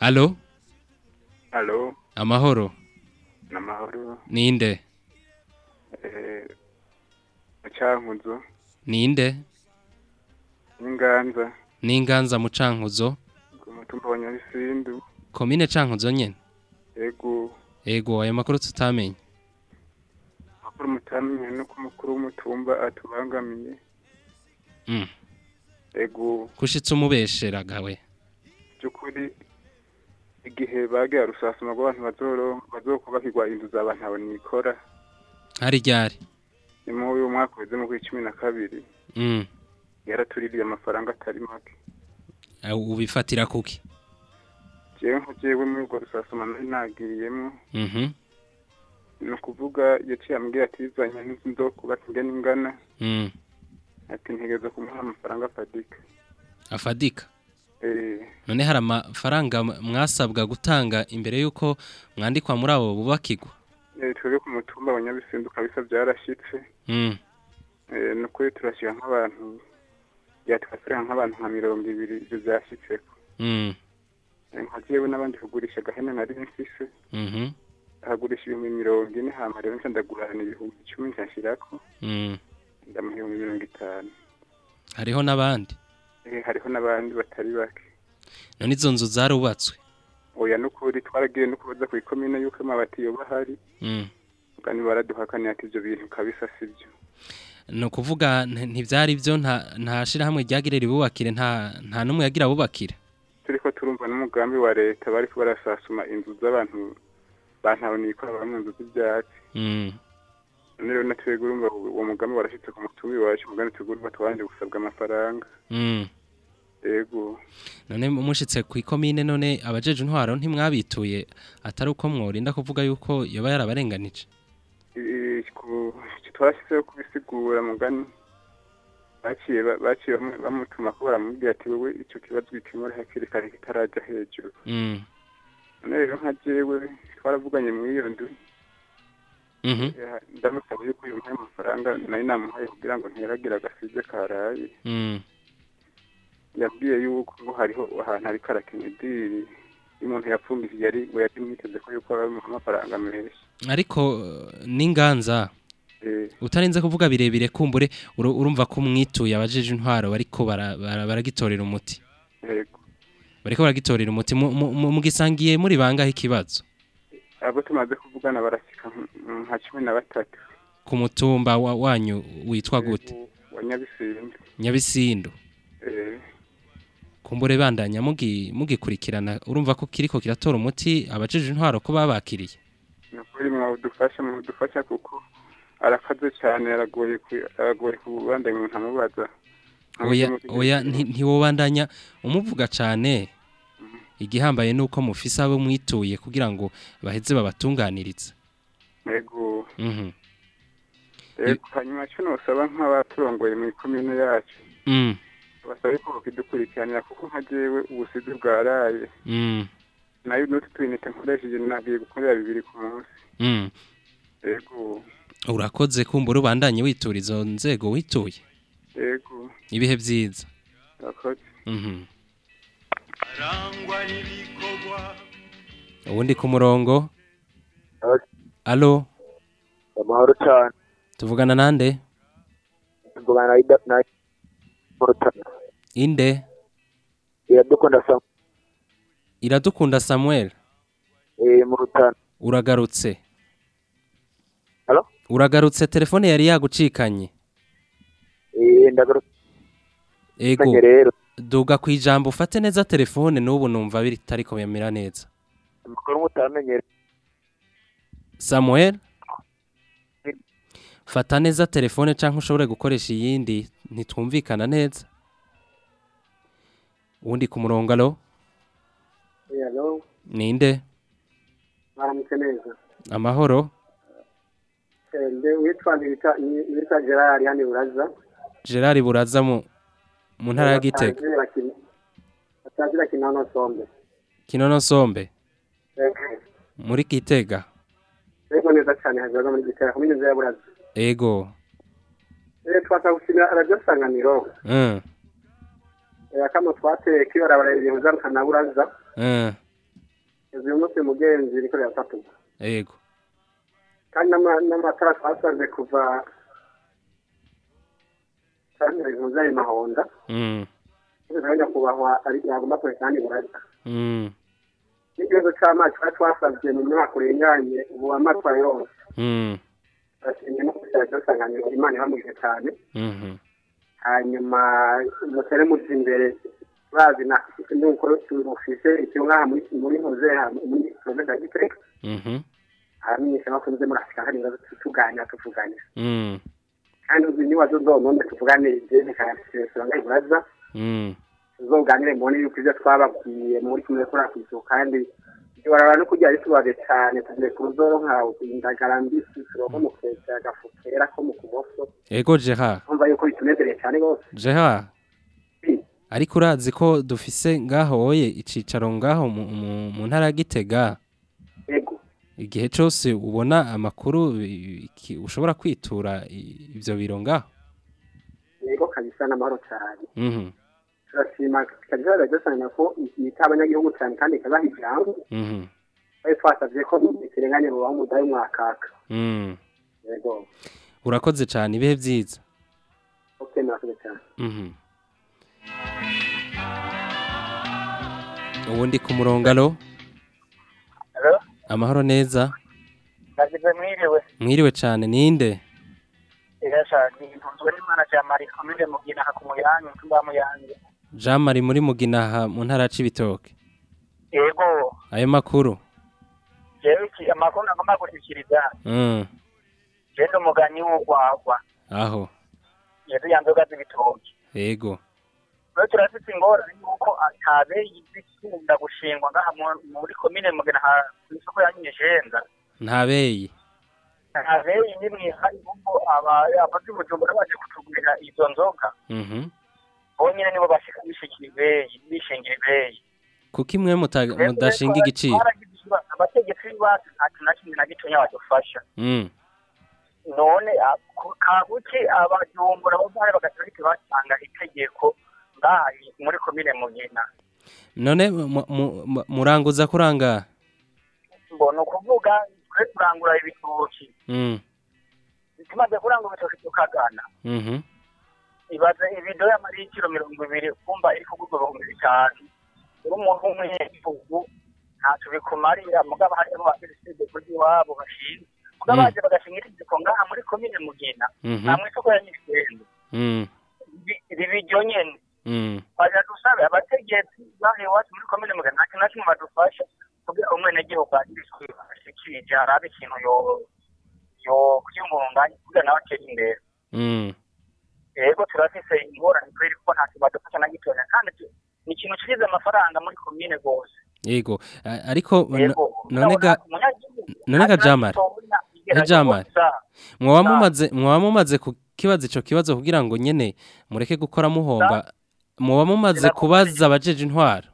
Alo? Halo, amahoro namahoro. ninde? Eh, Mucankuzo, ninde? n'Inganza, n'inganza mu cankuzo ku mutumba wa Nyabisindu. komine cankuzo nyene? Ego, ego ayo makuru tutamenye. Makuru mutamenye nuko umukuru w'umutumba atubangamiye. mm. Ego, kushitse umubesheraga we by'ukuri igihe bagira rusasuma rw'abantu bazokubakirwa inzu z'abantu abo nikora. Hari ryari? Ni muri uyu mwaka uheze mu kw'icumi na kabiri. Mm. yaratuririye amafaranga atari make. Ubifatira kuki? Jewe nko jewe muri urwo rusasuma nari nagiyemo mhm. Ni ukuvuga yaciye ambwira ati bizanye n'inzu nzokubaka ingene ingana mm. ati ntegereza kumuha amafaranga afadika afadika eh none hari amafaranga mwasabwa gutanga imbere y'uko mwandikwa muri abo bubakirwa eh, twebwe ku mutumba wa Nyabisindu kabisa byarashitse mm. eh ni ukuri turashyira nk'abantu byatwasira nk'abantu nka mirongo ibiri ibyo byashyitseko mm. nka jewe n'abandi kugurisha agahene nari mfise Mhm. Ahagurisha ibihumbi mirongo ine hama rero nca ndagurana ibihumbi icumi nkashirako. Mm. ndamuha ibihumbi mirongo itanu. Hariho n'abandi? Eh, hariho n'abandi batari bake. None izo nzu zarubatswe? Oya nukuri twaragiye no kubaza ku ikomine yuko amabati yoba ahari. Mm. kandi baraduhakaniye ati ivyo bintu kabisa sivyo ni ukuvuga nti- ntivyari byo nta nta shirahamwe ryagirira ibubakire nta n'umwe yagira abubakire? Turiko turumva n'umugambi wa leta bariko barasasuma inzu z'abantu bantawe nikora bamwe inzu z'ivyatsi Mm. none rero natwebwe urumva uwo mugambi warashitse ku mutumbi wacu mugani tugurwa twanje gusabwa amafaranga Mm. yego none mushitse ku ikomine none abajeje intwaro ntimwabituye atari uko mworinda kuvuga yuko yoba yarabarenganije twarashyizeho kubisigura mugani baciye ba- baciye bamu- bamutuma ko baramubwira ati wowe ico kibazo gikemure hakiri kare kitaraja hejuru Mm. None rero nka jewe twaravuganye mw'iyo ndu Mhm. Eh, ndamusaba yuko yomuhaye amafaranga nari namuhaye kugira ngo nteragira agasize karaye. Mm. yabwiye yuko ngo hariho ahantu ariko arakina idiri iyo umuntu yapfundikije yari ngo yari mwiteze ko yuko bamuha amafaranga menshi. Ariko eh, n'inganza Eh, utarinze kuvuga birebire kumbure uru- urumva ko mwituye abajeje intwaro bariko bara- bara- baragitorera umuti. Yego. Bariko baragitorera umuti. Mu- mu- mu- mugisangiye muri bangahe ikibazo? Abo tumaze kuvugana barasika nk- nka cumi na batatu. Ku mutumba wa- wanyu witwa gute? wa nyabisindu nyabisindo. Eh, kumbure bandanya mugi mugikurikirana. Urumva ko kiriko kiratora umuti abajeje intwaro ko babakiriye ni ukuri mwadufasha mwadufasha kuko arakaze cyane aragoye aragoye kubandanya umuntu amubaza oya oya nti- ntiwobandanya umuvuga cane igihambaye nuko mufise abo mwituye kugira ngo baheze babatunganirize. Yego. Mhm. Yego hanyuma cyo nosaba nk'abaturongoye mu ikomine yacu. Mm. Basaba ko bakidukurikiranira kuko nka jewe ubusizi bwaraye. Mm. Nayo n'utu tuyinite nkoresheje nagiye gukorera bibiri ku munsi. Mm. Yego. Urakoze kumbura ubandanye witura izo nzego wituye. Yego. Ibihe urakoze mhm. Ubundi ku murongo. Alo amahoro cyane tuvugana nande? Tuvugana na ida na Murutana inde? Iradukunda sa iradukunda samuel. Eh Murutana uragarutse. Halo? uragarutse telefone yari yagucikanye. Eh ndagarutse. Ego. Duga ku ijambo ufate neza telefone n'ubu numva bitari kumera neza. Samuel? Fata neza telefone cyangwa ushobore gukoresha iyindi ntitwumvikana neza. Uwundi ku murongo alo Hello, ninde? Mwaramutse neza. amahoro? Eh, witwa Gerard hano i Buraza. gerard buraza mu mu ntara ya gitega Batazira kin- Batazira kinono sombe. kinono sombe Eh, muri gitega Ego neza cyane hazaga muri gitera kuminyuze ya Buraza. ego Eh twasa gushimira radio sanganiro. mm. Eh kama twateye kibarabara ibintu zankana Buraza. Uyu munsi mugenzi riko yatatu. ego Kandi nama- n'amatara twasanze kuva kandi ibintu zari mahonda. mm. Bizajya kubahwa ari yagomba kwekana Buraza. Mm. n'ikibazo cy'amazi twari twasabye mu myaka urenganye ubu amatwa yose Mm. bashimye no kugira dusanganiro imana ibamwije cyane Mhm. hanyuma mutere muzi imbere bazi na nuko icyo ngaha muri muri ntuze muri province ya gitega Mhm. abamenyesha bakunze murafika hari ibibazo tuganira tuvuganira Mm. Kandi uzi niwazo zonone tuvugane ivyerekana ngaiburaza Mm. tuzoganire mubone yuko ivyo twababwiye muri kumwe kuri akwiso kandi ibarabara no kurya ritubaze cyane. Tugiye kuzoronka indagara mbisi turonka umukwete agafu kera ko mu kuboso. Ego gerard umva yuko bitunezereye cyane rwose. Gerard ariko urazi ko dufise ngaho woye icicaro ngaho mu, ntara gitega. Igihe cyose ubona amakuru ushobora kwitura i- ivyo biro ngaho yego kabisa n'amahoro cyane Mhm. turashima kikagira dusanga ko yita abanyagihugu cyane kandi ikabaha ijambo Mhm. bari twasabye ko ikirenganye mu bamuda y'umwakaka Mm. yego urakoze cyane ibihe byiza ok murakoze cyane Mhm. ubundi ku murongo Alo? Amahoro neza? Mwiriwe. Mwiriwe cyane ninde? Jean marie muri muginaha mu ntara ya cibitoke. Yego. Ayo makuru. Amakuru nagomba gushyikiriza Mm. jewe umugani w'urwagwa. Aho. Yezu ya nzoga z'ibitoki. Yego. Rero turafite ingorane yuko atabeyi zikunda gushingwa ngaha mu- muri komine mugina ha- kw'isoko ya nyeshenza ntabeyi. Ntabeyi nimwe hari kuko aba- abazi bujumbura baje kutugurira izo nzoga Mhm. bonyine nibo bashika bishikira ibeyi bishingira ibeyi. Kuko imwe mudashinga igiciro. abategetsi b'iwacu nta kintu na kimwe na gitonya badufasha Mm. none a- ku- kabuki abajumbura bo bari bagatolika batanga itegeko ngaha muri komine mugina none mu- mu- mu- muranguza kuranga mbona ukuvuga twe turangura ibitoki Mm. tumaze kurangura ibitoki tukagana Mhm. ibaze ibido y'amaritiro mirongo ibiri kumva iri kugurwa ibihumbi bitanu uri umuntu w'umunyagihugu ntacyo bikumarira mugabo hariho abafiliside kuri iwabo bashinga mugabo Mm. baje bagashinga itegeko ngaha muri komine mugina Mhm. nta mw'isoko ya nyirigendo Mm. riba iryo nyene Mm. baja dusabe abategetsi bahe iwacu muri komine mugina nta kintu na kimwe badufasha kugira umwenegihugu agire isuku ashikirije arabe ikintu yo yo kwiyungunganya kugira nawe atere imbere Mm. yego turafise ingorane kubera ko ntacyo badufasha na gitoya kandi ni ikintu kiriza amafaranga muri komine rwose yego ariko none ga jamari jamari mwaba mumaze kukibaza ico kibazo kugira ngo nyene mureke gukora muhomba mwaba mumaze kubaza abajeje intwaro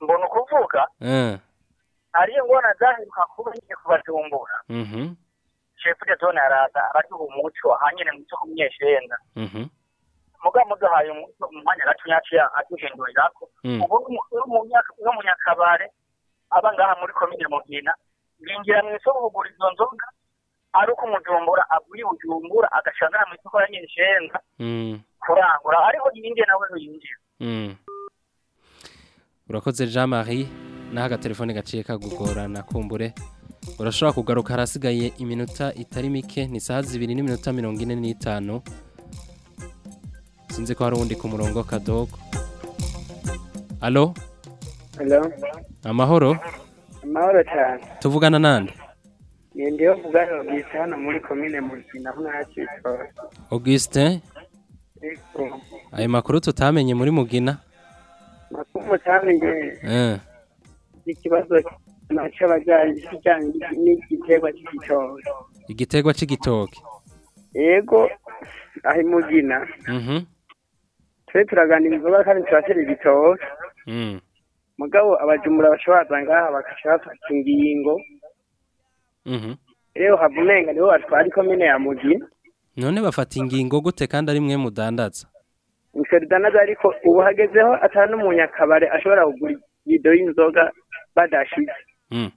mbona ukuvuga Eh. hari ingorane zaheruka kuba nyine kubajumbura Mhm. shefu de zone araza araduha umuco hanyene muco kumyeshenda Mhm. muga muduhaye umuco mu mwanya gatonya yaciye aduhindurirako Mm. ubu uri mu- nyakabare aba ngaha muri komine mugina binjira mu isoko kugura izo nzoga ari uko umujumbura avuye bujumbura agashangana mu isoko ya nyirishenda Mm. kurangura. Ariho yinjiye nawe yinjira Mm. urakoze jean marie naho agatelefone gaciye kagugorana kumbure urashobora kugaruka harasigaye iminota itari mike. Ni isaha zibiri n'iminota mirongo ine n'itanu. Sinzi ko hari uwundi ku murongo kadogo. Alo amahoro? Amahoro cyane. tuvugana nande? Ni ndiyo mugano bwite hano muri komine Mugina mwacitwa. augustin Ariko ayo makuru tutamenye muri mugina makumu cyamenye Eh, ikibazo cy'abajyanye n'igiterwa cy'igitoki. igiterwa c'igitoki Yego aho Mugina Mhm. twe turaganira inzoga kandi turatera igitoki. Mm. Mugabo abajumura bashobora ngaha bakaca bafata ingingo. Mhm. Rero havumenga nibo batwara ikomine ya Mugina. none bafata ingingo gute kandi ari mwe mudandaza Mferdanaza ariko ubu hagezeho atanu umunyakabare ashobora kugura ibido y'inzoga badashize. Mm.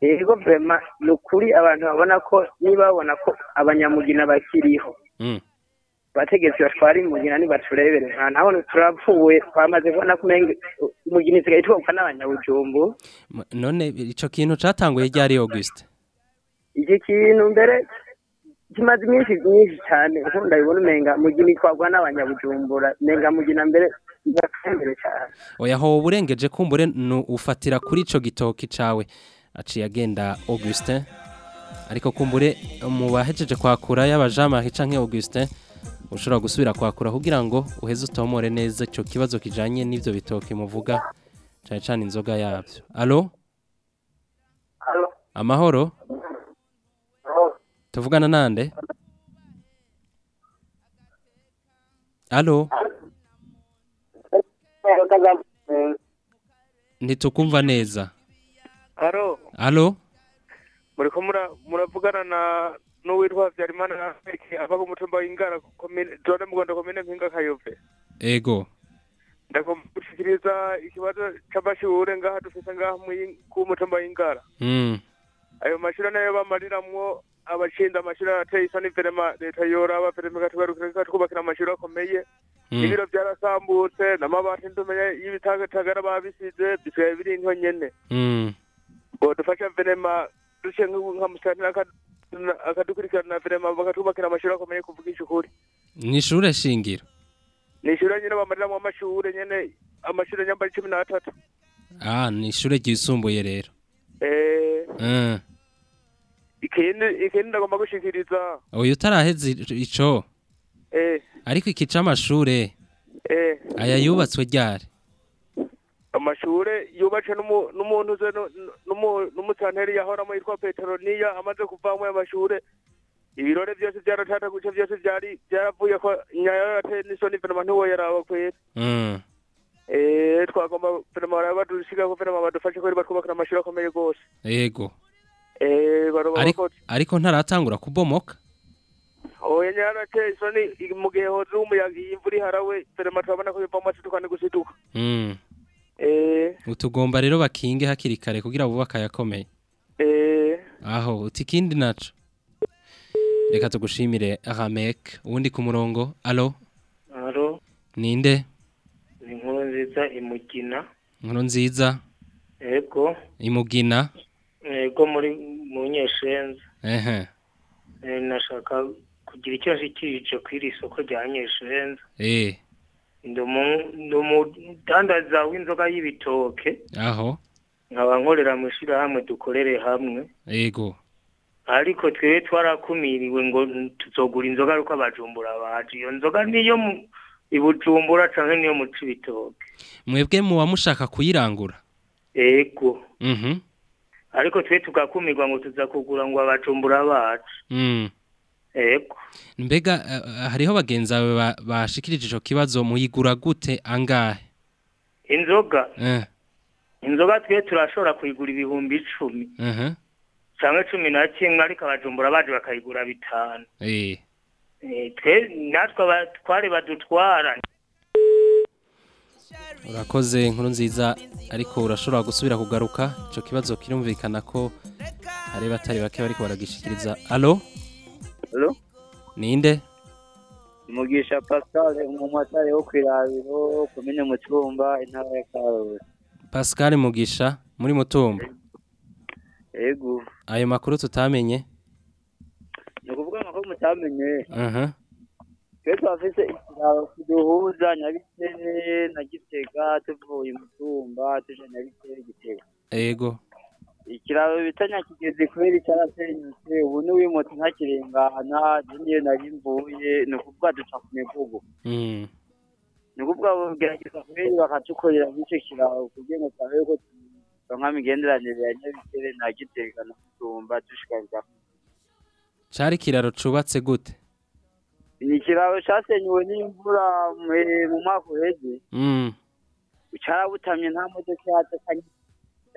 Yego vema ni ukuri abantu babona ko niba babona ko abanyamugina bakiriho Mm. Abategetsi batwara imugina ntibaturebere nta naho turapfuye. Twamaze kubona ko umenga umugina isigaye itwobwa n'abanyabujumbu. None ico kintu catanguye ryari Auguste? Iki kintu mbere kimaze iminsi myinshi cyane uko ndabibona umenga mugina itwagwa n'abanyabujumbura menga mugina mbere igatembere cyane oya ho uburengeje kumbure ufatira kuri ico gitoki cawe. Aciye agenda Augustin ariko kumbure mu bahejeje kwakura yaba Jean Marie canke Augustin ushobora gusubira kwakura kugira ngo uheze utomore neza ico kibazo kijanye n'ivyo bitoki muvuga cane cane inzoga yavyo allo? Amahoro? Tuvugana nande? Allo? Ntitukumva neza. Haro, allo? Muriko mura- muravugana na n'uwitwa Afrique ava ku mutumba w'Ingara Jone Mugondo komine Mpinga Kayove. ego. Ndagomba gushikiriza ikibazo c'amashure ngaha dufise ngaha ku mutumba w'ingara ayo mashuri na yo bamariramwo abashinze amashuri arateye isoni verema leta yoraba verema ikatwubakira amashuri akomeye. Mm. ibiro byarasambutse n'amabati ndumenya y'ibitagatagara babisize bisigaye biri inko nyene. Mm ngo dufasha verema duce nk'ubu nka musitantira akadukurikirana verema bakatwubakira amashuri akomeye kuvugisha ukuri ni ishure shingiro. Ni ishuri nyene bamariramwo amashure nyene amashuri nyambari cumi n'atatu ah ni ishure ryisumbuye rero. Eh. Mm ikindi ikindi ndagomba gushikiriza. Uyu utaraheze ico? Eh. Ariko iki c'amashure? Eh. Aya yubatswe ryari? Amashure yubatse n'umu- n'umuntu uze nu- numu- n'umusanteri yahoramo yitwa peteroniya amaze kuvamwo ayo mashure ibirore vyose vyaratataguce vyose vyari vyaravuye ko nyayo yateye n'isoni venema ntiwoyaraba kwera. Mm. Eh twagomba venema baraba badushigako venema badufashe kweri batwubakira amashure akomeye gose ego eh ariko ntaratangura kubomoka? Oya nyayo yarateye isoni mu gihe hoze umuyaga iyi imvura iharawe venema turabona ko bivamo asiduka ni gusiduka. Mm. Utugomba rero bakinge hakiri kare kugira bubaka yakomeye eh. Aho uti ikindi naco? Reka tugushimire Ramek uwundi ku murongo. Alo ninde? Ni inkuru nziza imugina. inkuru nziza Ego, imugina. Ego muri mu nyeshenza. ehe. Eh, nashaka kugira icyo nshikirije kw'iri soko rya nyeshenza. eh. Ndi umu- ndi umudandaza w'inzoga y'ibitoke. aho Nkaba nkorera mu ishirahamwe dukorere hamwe. ego Ariko twebwe twarakumiriwe ngo tuzogura inzoga ariko abajumbura baje. Iyo nzoga niyo ibujumbura canke niyo mu cibitoke. mwebwe muba mushaka kuyirangura Ego. mhm ariko twe tugakumirwa ngo tuza kugura ngo abacumbura bacu mbega eh, hariho bagenzi bawe ba- bashikirije ico kibazo? Muyigura gute? Angahe? Inzoga. Eh. Inzoga twe turashobora kuyigura ibihumbi icumi. Mhm canke cumi na kimwe ariko abajumbura baje bakayigura bitanu. Eh. Eh, twe natwe abatware badutwara. Urakoze inkuru nziza ariko urashobora gusubira kugaruka? Ico kibazo kirumvikana ko hari batari bake bariko baragishikiriza. Alo? Ninde Mugisha Pascal umumotari wo kwirabiro komine Mutumba intara ya Karusi. Pascal Mugisha muri Mutumba Ego. ayo makuru tutamenye Ni ukuvuga amakuru mutamenye. mhm Twe twafise ikiraro kiduhuza Nyabitare na Gitega tuvuye Mutumba tuje Nyabitare Gitega. ego Ikiraro bita Nyakigezi kweri cyarasenyutse ubu ni wimoto ntakirengana niyo nari mvuye ni ukuvuga duca ku mivugo. mm ni ukuvuga bagerageza kubera bakatukorera nk'icyo kiraro kugira ngo turabe ko turonka imigenderanire ya nyabikere na gitega na mutumba dushikariza. Cari kiraro cubatse gute? Ni ikiraro cyasenyuwe n'imvura mu- mu mwaka uheze. Mm carabutamye nta modoka ihatsekanye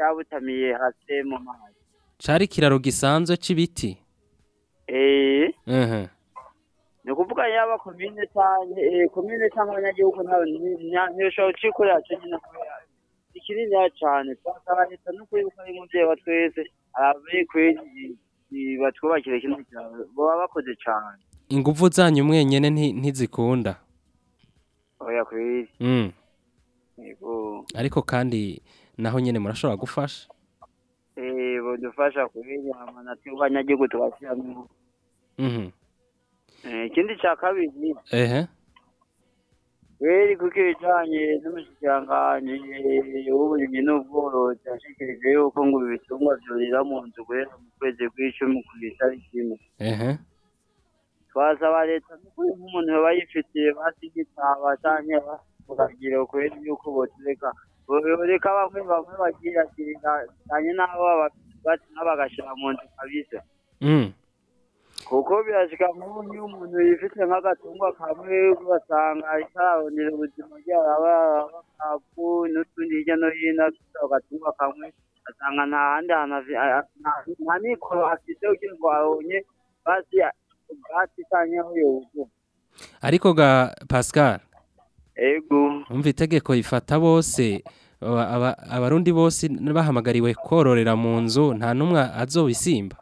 cyabutamiye hasi mu mazi. Cari kiraro gisanzwe c'ibiti eh? Mhm ni ukuvuga yaba komine eh, komine cyangwa abanyagihugu ntibishobora gucikorera cyo nyine kubera ni kininiya cane twasaba leta n'ukuri kuko ari umuvyeyi wa twese i- batwubakire kino kiraro boba bakoze cane. Inguvu zanyu mwenyene nti- ntizikunda. Oya kweri mm. Ariko kandi naho nyene murashobora gufasha? Eh bodufasha kweri hama natwe abanyagihugu tubashiramwo mhm. Eh, ikindi ca kabiri ehe. Kweri kuko ibijanye n'umushikiranganji w'uburimyi n'ubworozi yashikirije yuko ngo ibi bitungwa vyorira mu nzu guhera mu kwezi kw'icumi ku itariki imwe. Twasaba leta n'ukuri nk'umuntu yoba yifitiye basi igitaba canke bakagira kweri yuko botureka boreka bamwe bamwe cyane n'abo bati bagashira mu nzu kabisa kuko birashika nk'ubu niyo umuntu yifite nk'agatungwa kamwe ugasanga ariko ararondera ubuzima bwaraba abakapu n'utundi hirya no hino afite agatungwa kamwe asanga nta handi hantu nta- mikoro afite kugira ngo abonye basi canke aho yowuguma ariko ga Pascal? Ego. Umva itegeko ifata bose. Aba- aba- abarundi bose bahamagariwe kororera mu nzu nta n'umwe azobisimba.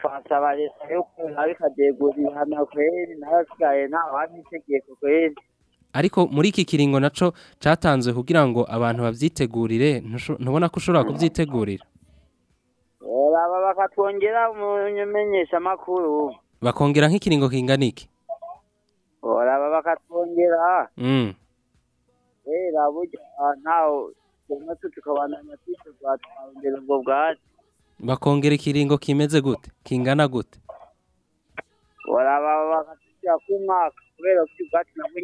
Twasaba leta yo kubona bikadegura ibihano kweri n'abasigaye nta wandi itegeko kweri. Ariko muri iki kiringo naco catanzwe kugira ngo abantu bavyitegurire ntusho- ntubona ko ushobora kuvyitegurira? Baba bakatwongera mu menyeshamakuru. Bakongera nk'ikiringo kingana iki oraba bakatwongera kubera burya ntawe tumwe tukabandanya twitegura tukarondera ubwo bwatsi bakongera ikiringo kimeze gute? Kingana gute? Oraba bakatubwira ko umwaka kubera ko ubwatsi nabwo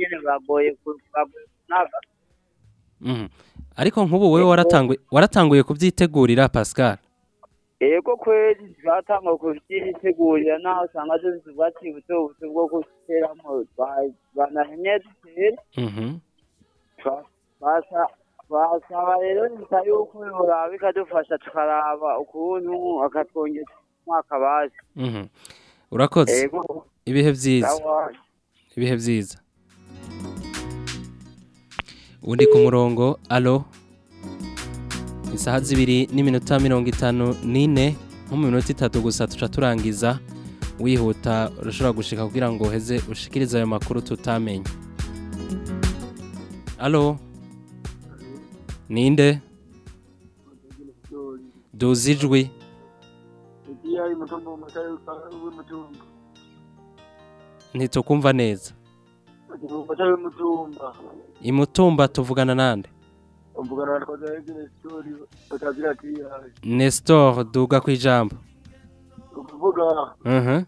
ku- buragoye kunaga Mhm. ariko nk'ubu wewe waratanguye kuvyitegurira Pascal? Ego kweri twatanguye kuvyitegurira naho usanga dufite ubwatsi buto buto bwo guteramo banahemye dutere Mhm. Twasa- twasaba rero leta yuko yoraba ikadufasha tukaraba ukuntu akatwongera umwaka bazi Mhm. urakoze. Ibihe Sawa. ibihe vyiza undi ku murongo. Alo isaha zibiri n'iminota mirongo itanu n'ine nko mu minota itatu gusa tuca turangiza. Wihuta urashobora gushika kugira ngo uheze ushikirize ayo makuru tutamenye. Alo? Ninde? Duzi ijwi. Ntitukumva neza. Imutumba tuvugana nande? Umvugana na twaza Egine Story batagira ati nestor duga ku ijambo Ukuvuga Mhm.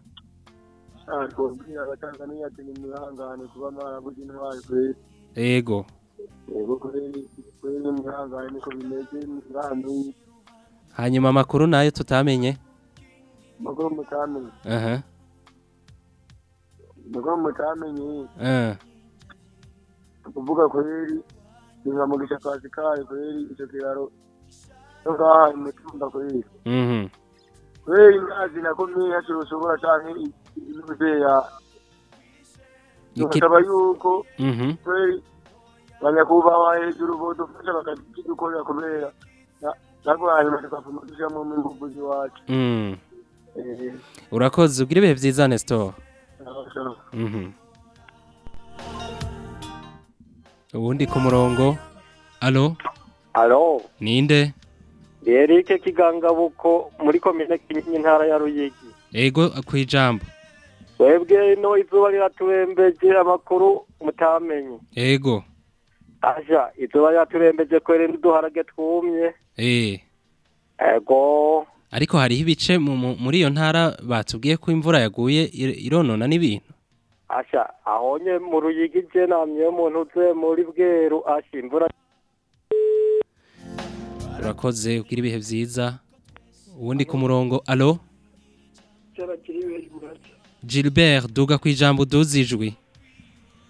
ah twabwira abatanzania ati nimwihangane kuba mwarabuze intwari kweri. ego Yego kweri kweri mwihangane niko bimeze mwihangane. hanyuma amakuru na yo tutamenye Makuru mutamenye. aha Makuru mutamenye. eh Ukuvuga kweri ninkamugisha kazi kayo kweri ico kiraro. Ngaha imutumba kweri. mhm. Kweli ngazi nakomeye ushobora canke inuzeya tukasaba yuko mhm. Kweli banyakubahwa hejuru bodufasha bakakidukorera kubera nabwo hanyuma tukavuma dushiramwo inguvu ziwacu. Mm Eh, urakoze ubwire ibihe vyiza nestor. Uwundi ku murongo. Alo? Alo, ninde? Eric Kigangabuko muri komine Kinyinya intara ya Ruyigi. ego ku ijambo Webwe no izuba riraturembeje amakuru mutamenye. ego. Aja, izuba riraturembeje kwere nduharage twumye. eh. Ego, ariko hariho ibice mu- mu- muri iyo ntara batubwiye ko imvura yaguye ir- ironona n'ibintu. Ahonye mu Ruyigi je namye umuntu uze muri bweru asha imvura urakoze ubwire ibihe vyiza uwundi ku murongo alo Gilbert duga ku ijambo uduzijwi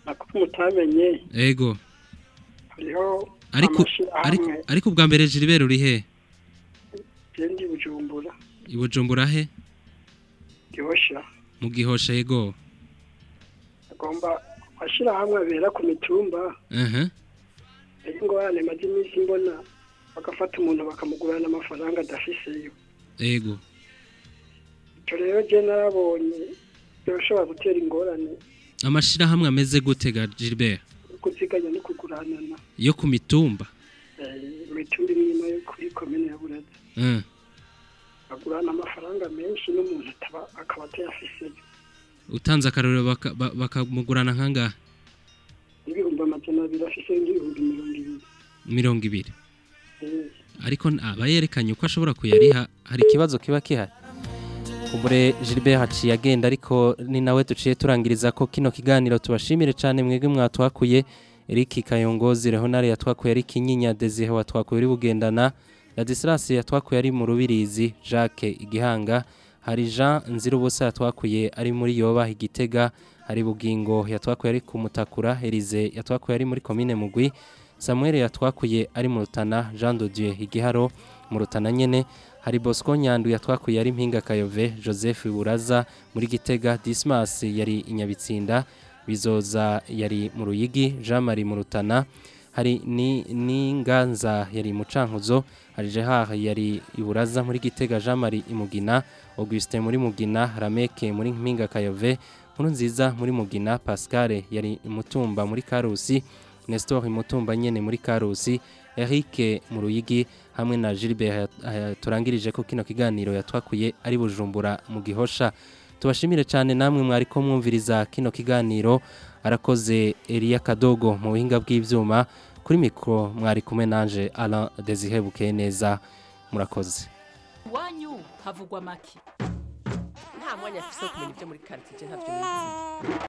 Nakuri mutamenye. Ego. Hariho ariko amashirahamwe ariko ariko ubwa mbere Gilbert uri he? Jendi bujumbura. I Bujumbura he? Gihosha. Mu gihosha ego. Agomba amashirahamwe abera ku mitumba. Mhm. Iyo ngorane maze iminsi mbona bagafata umuntu bakamugurana amafaranga adafiseyo ego icyo rero je narabonye birashobora gutera ingorane. Amashirahamwe ameze gute ga Gilbert? Kuziganya no kuguranana. Yo ku mitumba? Eh, imitumba imwe yo kuri komine ya buraza mm. bagurana amafaranga menshi n'umuntu akaba atayafiseyo utanze akarorero baka- ba- bakamugurana nkangahe? N'ibihumbi amajana abiri afiseyo n'ibihumbi mirongo ibiri. Mirongo ibiri. Eh, ariko aba yerekanye uko ashobora kuyariha hari ikibazo kiba kihari. Ubure Gilbert haciye agenda ariko ni nawe duciye turangiriza ko kino kiganiro tubashimire cyane mwebwe mwatwakuye. Eric Kayongozi Rehonare yatwakuye ari Kinyinya Desire watwakuye uri bugendana. Ladislas yatwakuye ari mu Rubirizi. Jacques Igihanga hari Jean Nzirubusa yatwakuye ari muri Yoba Igitega hari Bugingo yatwakuye ari ku Mutakura Elize yatwakuye ari muri commune Mugwi Samuel yatwakuye ari mu Rutana Jean de Dieu Igiharo mu Rutana nyene hari Bosco Nyandu yatwakuye ari Mpinga Kayove Joseph Buraza muri Gitega Dismas yari inyabitsinda bizoza yari mu ruyigi Jean Marie Murutana hari ni n'inganza yari mu cankuzo hari Gerard yari iburaza muri Gitega Jean Marie Imugina Augustin muri Mugina Rameke muri Mpinga Kayove nkuru nziza muri Mugina Pascal yari mutumba muri Karusi Nestor Mutumba nyene muri Karusi Eric mu ruyigi hamwe na Gilbert turangirije ko kino kiganiro yatwakuye ari bujumbura mu gihosha. Tubashimire cyane namwe mwari ko mwumviriza kino kiganiro arakoze Elia Kadogo mu buhinga bw'ivyuma kuri mikro mwari kumwe nanje Alain Desire Bukeye neza murakoze. Iwanyu havugwa make nta mwanya afise wo kumenya ibyo muri karitsiye ntavyo nizi